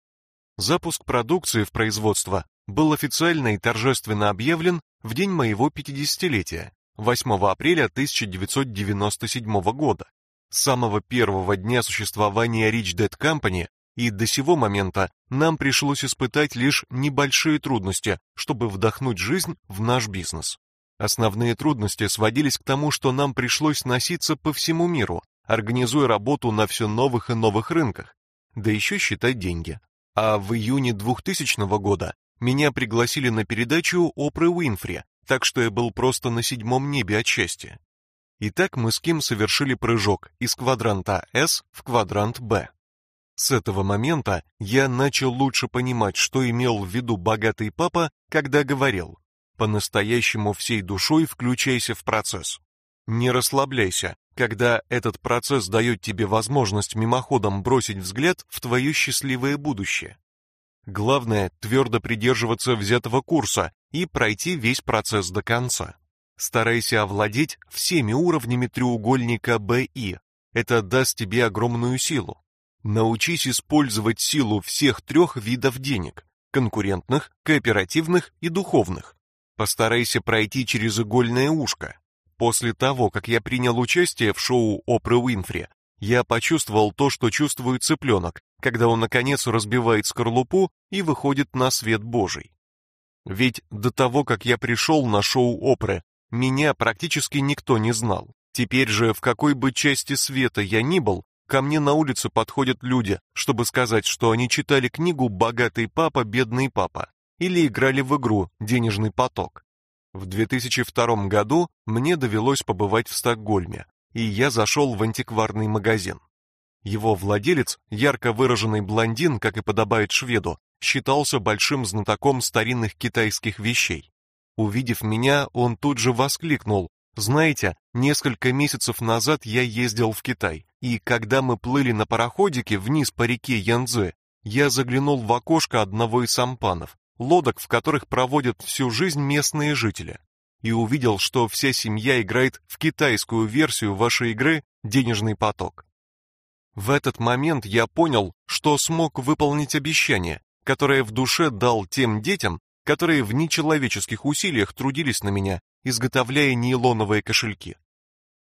Запуск продукции в производство был официально и торжественно объявлен в день моего 50-летия, 8 апреля 1997 года. С самого первого дня существования Rich Dad Company и до сего момента нам пришлось испытать лишь небольшие трудности, чтобы вдохнуть жизнь в наш бизнес. Основные трудности сводились к тому, что нам пришлось носиться по всему миру, организуя работу на все новых и новых рынках, да еще считать деньги. А в июне 2000 года меня пригласили на передачу Опры Уинфри, так что я был просто на седьмом небе от счастья. Итак, мы с Ким совершили прыжок из квадранта S в квадрант B. С этого момента я начал лучше понимать, что имел в виду богатый папа, когда говорил: "По-настоящему всей душой включайся в процесс. Не расслабляйся, когда этот процесс дает тебе возможность мимоходом бросить взгляд в твое счастливое будущее. Главное твердо придерживаться взятого курса и пройти весь процесс до конца. Старайся овладеть всеми уровнями треугольника БИ. Это даст тебе огромную силу. Научись использовать силу всех трех видов денег: конкурентных, кооперативных и духовных. Постарайся пройти через игольное ушко. После того, как я принял участие в шоу Опры Уинфри, я почувствовал то, что чувствует цыпленок, когда он наконец разбивает скорлупу и выходит на свет Божий. Ведь до того, как я пришел на шоу Опры, меня практически никто не знал. Теперь же, в какой бы части света я ни был, Ко мне на улице подходят люди, чтобы сказать, что они читали книгу «Богатый папа, бедный папа» или играли в игру «Денежный поток». В 2002 году мне довелось побывать в Стокгольме, и я зашел в антикварный магазин. Его владелец, ярко выраженный блондин, как и подобает шведу, считался большим знатоком старинных китайских вещей. Увидев меня, он тут же воскликнул: "Знаете, несколько месяцев назад я ездил в Китай и когда мы плыли на пароходике вниз по реке Янцзы, я заглянул в окошко одного из сампанов, лодок, в которых проводят всю жизнь местные жители, и увидел, что вся семья играет в китайскую версию вашей игры «Денежный поток». В этот момент я понял, что смог выполнить обещание, которое в душе дал тем детям, которые в нечеловеческих усилиях трудились на меня, изготовляя нейлоновые кошельки.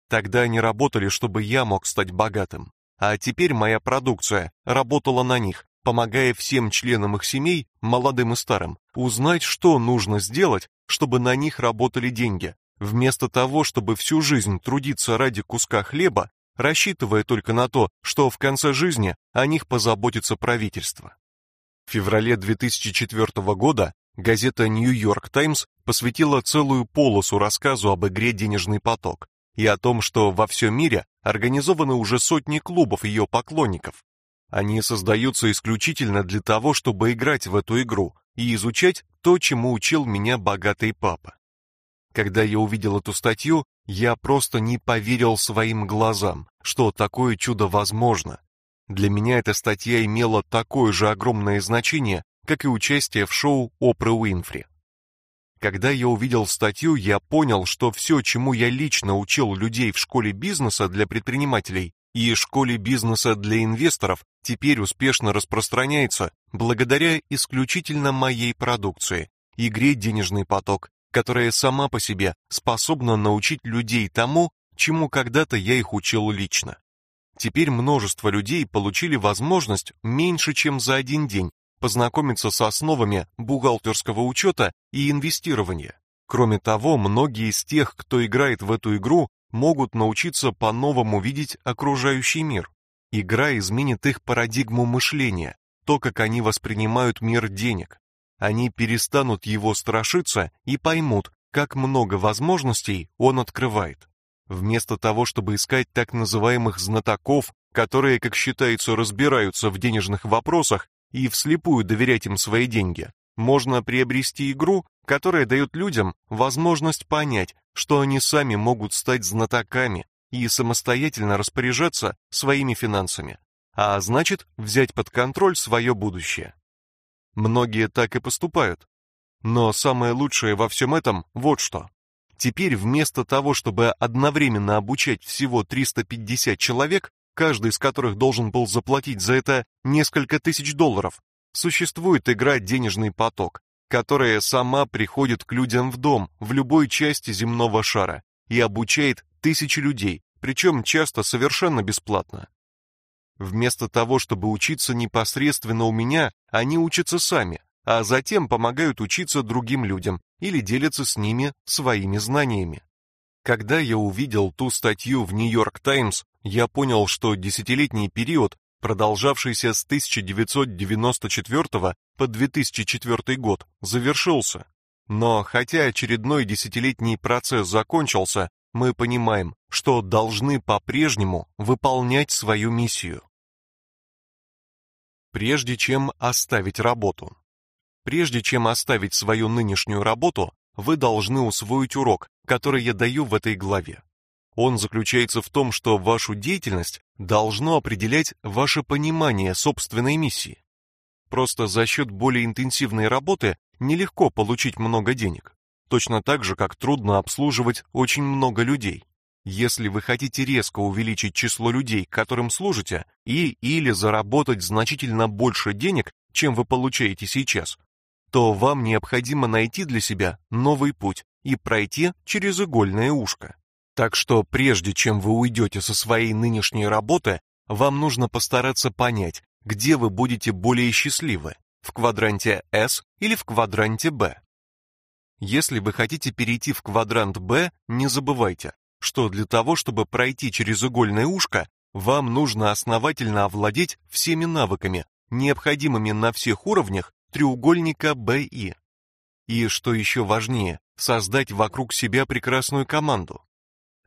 Тогда они работали, чтобы я мог стать богатым, а теперь моя продукция работала на них, помогая всем членам их семей, молодым и старым, узнать, что нужно сделать, чтобы на них работали деньги, вместо того, чтобы всю жизнь трудиться ради куска хлеба рассчитывая только на то, что в конце жизни о них позаботится правительство. В феврале 2004 года газета New York Times посвятила целую полосу рассказу об игре «Денежный поток» и о том, что во всем мире организованы уже сотни клубов ее поклонников. Они создаются исключительно для того, чтобы играть в эту игру и изучать то, чему учил меня богатый папа. Когда я увидел эту статью, я просто не поверил своим глазам, что такое чудо возможно. Для меня эта статья имела такое же огромное значение, как и участие в шоу Опры Уинфри. Когда я увидел статью, я понял, что все, чему я лично учил людей в школе бизнеса для предпринимателей и школе бизнеса для инвесторов, теперь успешно распространяется благодаря исключительно моей продукции, игре «Денежный поток», которая сама по себе способна научить людей тому, чему когда-то я их учил лично. Теперь множество людей получили возможность меньше, чем за один день познакомиться с основами бухгалтерского учета и инвестирования. Кроме того, многие из тех, кто играет в эту игру, могут научиться по-новому видеть окружающий мир. Игра изменит их парадигму мышления, то, как они воспринимают мир денег, они перестанут его страшиться и поймут, как много возможностей он открывает. Вместо того, чтобы искать так называемых знатоков, которые, как считается, разбираются в денежных вопросах и вслепую доверять им свои деньги, можно приобрести игру, которая дает людям возможность понять, что они сами могут стать знатоками и самостоятельно распоряжаться своими финансами, а значит, взять под контроль свое будущее. Многие так и поступают. Но самое лучшее во всем этом вот что. Теперь вместо того, чтобы одновременно обучать всего 350 человек, каждый из которых должен был заплатить за это несколько тысяч долларов, существует игра «Денежный поток», которая сама приходит к людям в дом в любой части земного шара и обучает тысячи людей, причем часто совершенно бесплатно. Вместо того, чтобы учиться непосредственно у меня, они учатся сами, а затем помогают учиться другим людям или делятся с ними своими знаниями. Когда я увидел ту статью в Нью-Йорк Таймс, я понял, что десятилетний период, продолжавшийся с 1994 по 2004 год, завершился. Но хотя очередной десятилетний процесс закончился, мы понимаем, что должны по-прежнему выполнять свою миссию. Прежде чем оставить работу. Прежде чем оставить свою нынешнюю работу, вы должны усвоить урок, который я даю в этой главе. Он заключается в том, что вашу деятельность должно определять ваше понимание собственной миссии. Просто за счет более интенсивной работы нелегко получить много денег. Точно так же, как трудно обслуживать очень много людей. Если вы хотите резко увеличить число людей, которым служите, и или заработать значительно больше денег, чем вы получаете сейчас, то вам необходимо найти для себя новый путь и пройти через игольное ушко. Так что прежде чем вы уйдете со своей нынешней работы, вам нужно постараться понять, где вы будете более счастливы, в квадранте S или в квадранте B. Если вы хотите перейти в квадрант Б, не забывайте, что для того, чтобы пройти через игольное ушко, вам нужно основательно овладеть всеми навыками, необходимыми на всех уровнях треугольника БИ. И что еще важнее, создать вокруг себя прекрасную команду.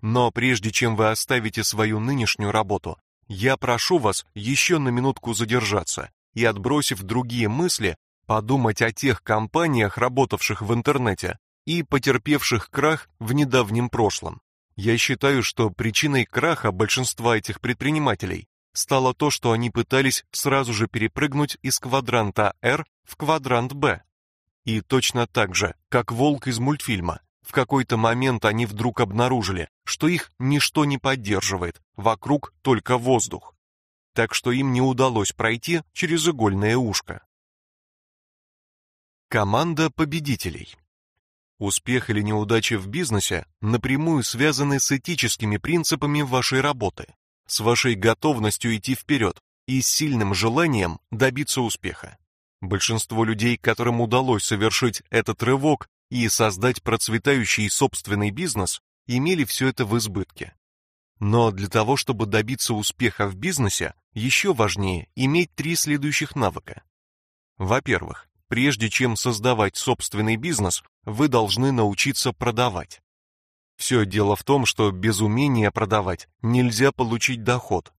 Но прежде чем вы оставите свою нынешнюю работу, я прошу вас еще на минутку задержаться и, отбросив другие мысли, подумать о тех компаниях, работавших в интернете и потерпевших крах в недавнем прошлом. Я считаю, что причиной краха большинства этих предпринимателей стало то, что они пытались сразу же перепрыгнуть из квадранта R в квадрант B. И точно так же, как волк из мультфильма, в какой-то момент они вдруг обнаружили, что их ничто не поддерживает, вокруг только воздух. Так что им не удалось пройти через игольное ушко. Команда победителей. Успех или неудача в бизнесе напрямую связаны с этическими принципами вашей работы, с вашей готовностью идти вперед и с сильным желанием добиться успеха. Большинство людей, которым удалось совершить этот рывок и создать процветающий собственный бизнес, имели все это в избытке. Но для того, чтобы добиться успеха в бизнесе, еще важнее иметь три следующих навыка. Во-первых, прежде чем создавать собственный бизнес, вы должны научиться продавать. Все дело в том, что без умения продавать нельзя получить доход.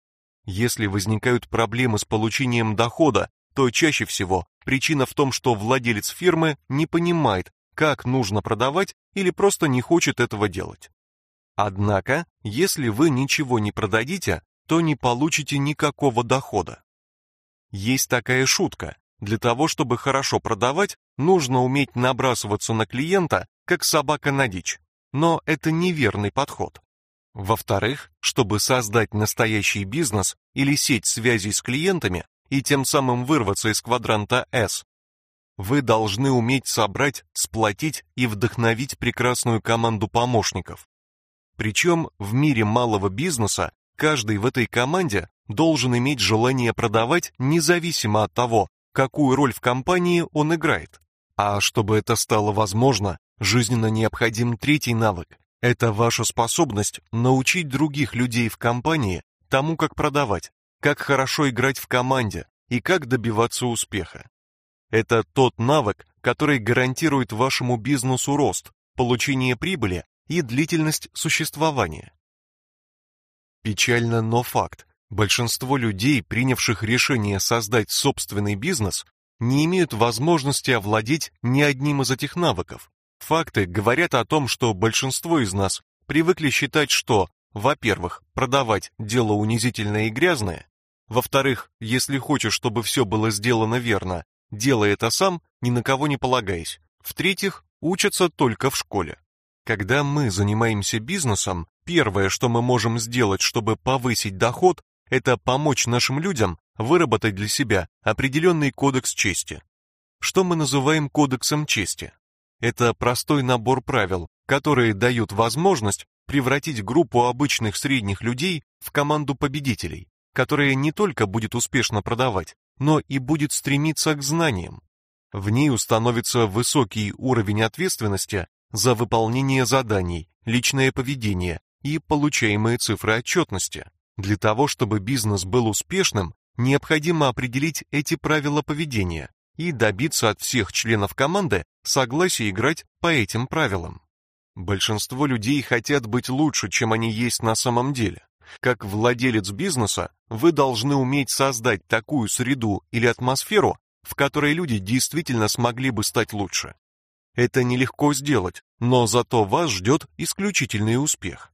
Если возникают проблемы с получением дохода, то чаще всего причина в том, что владелец фирмы не понимает, как нужно продавать или просто не хочет этого делать. Однако, если вы ничего не продадите, то не получите никакого дохода. Есть такая шутка. Для того, чтобы хорошо продавать, нужно уметь набрасываться на клиента, как собака на дичь. Но это неверный подход. Во-вторых, чтобы создать настоящий бизнес или сеть связей с клиентами и тем самым вырваться из квадранта S, вы должны уметь собрать, сплотить и вдохновить прекрасную команду помощников. Причем в мире малого бизнеса каждый в этой команде должен иметь желание продавать независимо от того, какую роль в компании он играет. А чтобы это стало возможно, жизненно необходим третий навык. Это ваша способность научить других людей в компании тому, как продавать, как хорошо играть в команде и как добиваться успеха. Это тот навык, который гарантирует вашему бизнесу рост, получение прибыли и длительность существования. Печально, но факт. Большинство людей, принявших решение создать собственный бизнес, не имеют возможности овладеть ни одним из этих навыков. Факты говорят о том, что большинство из нас привыкли считать, что, во-первых, продавать дело унизительное и грязное, во-вторых, если хочешь, чтобы все было сделано верно, делай это сам, ни на кого не полагаясь. В-третьих, учатся только в школе. Когда мы занимаемся бизнесом, первое, что мы можем сделать, чтобы повысить доход, это помочь нашим людям выработать для себя определенный кодекс чести. Что мы называем кодексом чести? Это простой набор правил, которые дают возможность превратить группу обычных средних людей в команду победителей, которая не только будет успешно продавать, но и будет стремиться к знаниям. В ней установится высокий уровень ответственности за выполнение заданий, личное поведение и получаемые цифры отчетности. Для того, чтобы бизнес был успешным, необходимо определить эти правила поведения и добиться от всех членов команды согласия играть по этим правилам. Большинство людей хотят быть лучше, чем они есть на самом деле. Как владелец бизнеса, вы должны уметь создать такую среду или атмосферу, в которой люди действительно смогли бы стать лучше. Это нелегко сделать, но зато вас ждет исключительный успех.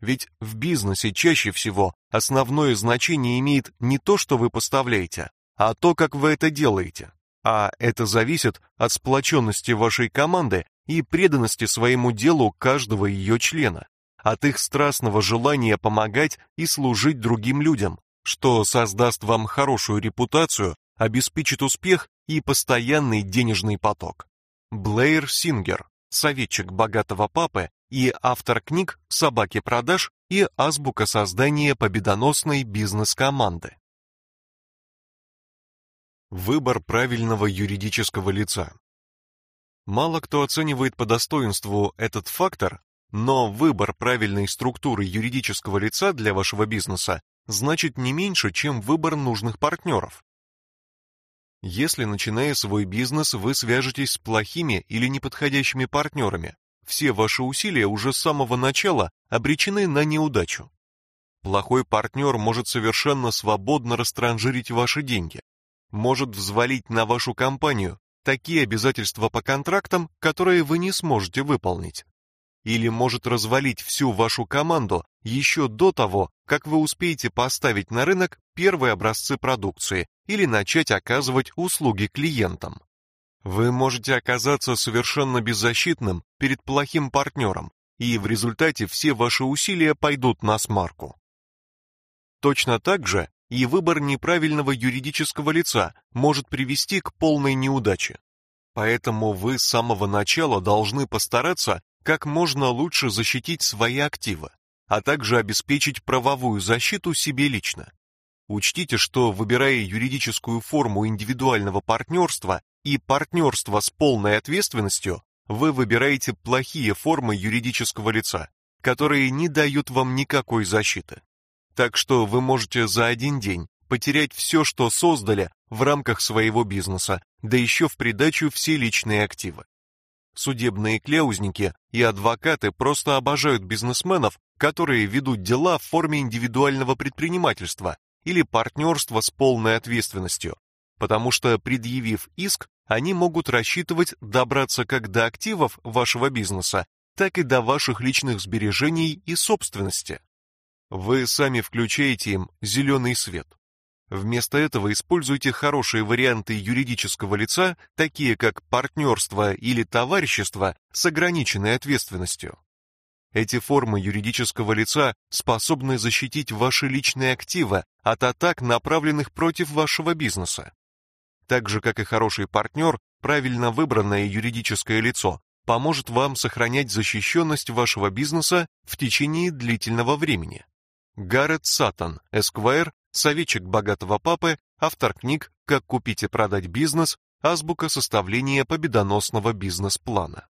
Ведь в бизнесе чаще всего основное значение имеет не то, что вы поставляете, а то, как вы это делаете. А это зависит от сплоченности вашей команды и преданности своему делу каждого ее члена, от их страстного желания помогать и служить другим людям, что создаст вам хорошую репутацию, обеспечит успех и постоянный денежный поток. Блэйр Сингер, советчик богатого папы и автор книг «Собаки продаж» и «Азбука создания победоносной бизнес-команды». Выбор правильного юридического лица. Мало кто оценивает по достоинству этот фактор, но выбор правильной структуры юридического лица для вашего бизнеса значит не меньше, чем выбор нужных партнеров. Если, начиная свой бизнес, вы свяжетесь с плохими или неподходящими партнерами, все ваши усилия уже с самого начала обречены на неудачу. Плохой партнер может совершенно свободно растранжирить ваши деньги, может взвалить на вашу компанию такие обязательства по контрактам, которые вы не сможете выполнить. Или может развалить всю вашу команду еще до того, как вы успеете поставить на рынок первые образцы продукции или начать оказывать услуги клиентам. Вы можете оказаться совершенно беззащитным перед плохим партнером, и в результате все ваши усилия пойдут на смарку. Точно так же и выбор неправильного юридического лица может привести к полной неудаче. Поэтому вы с самого начала должны постараться как можно лучше защитить свои активы, а также обеспечить правовую защиту себе лично. Учтите, что выбирая юридическую форму индивидуального партнерства и партнерства с полной ответственностью, вы выбираете плохие формы юридического лица, которые не дают вам никакой защиты. Так что вы можете за один день потерять все, что создали в рамках своего бизнеса, да еще в придачу все личные активы. Судебные кляузники и адвокаты просто обожают бизнесменов, которые ведут дела в форме индивидуального предпринимательства или партнерства с полной ответственностью, потому что, предъявив иск, они могут рассчитывать добраться как до активов вашего бизнеса, так и до ваших личных сбережений и собственности. Вы сами включаете им зеленый свет. Вместо этого используйте хорошие варианты юридического лица, такие как партнерство или товарищество с ограниченной ответственностью. Эти формы юридического лица способны защитить ваши личные активы от атак, направленных против вашего бизнеса. Так же, как и хороший партнер, правильно выбранное юридическое лицо поможет вам сохранять защищенность вашего бизнеса в течение длительного времени. Гаррет Саттон, Эсквайр, советчик богатого папы, автор книг «Как купить и продать бизнес», азбука составления победоносного бизнес-плана.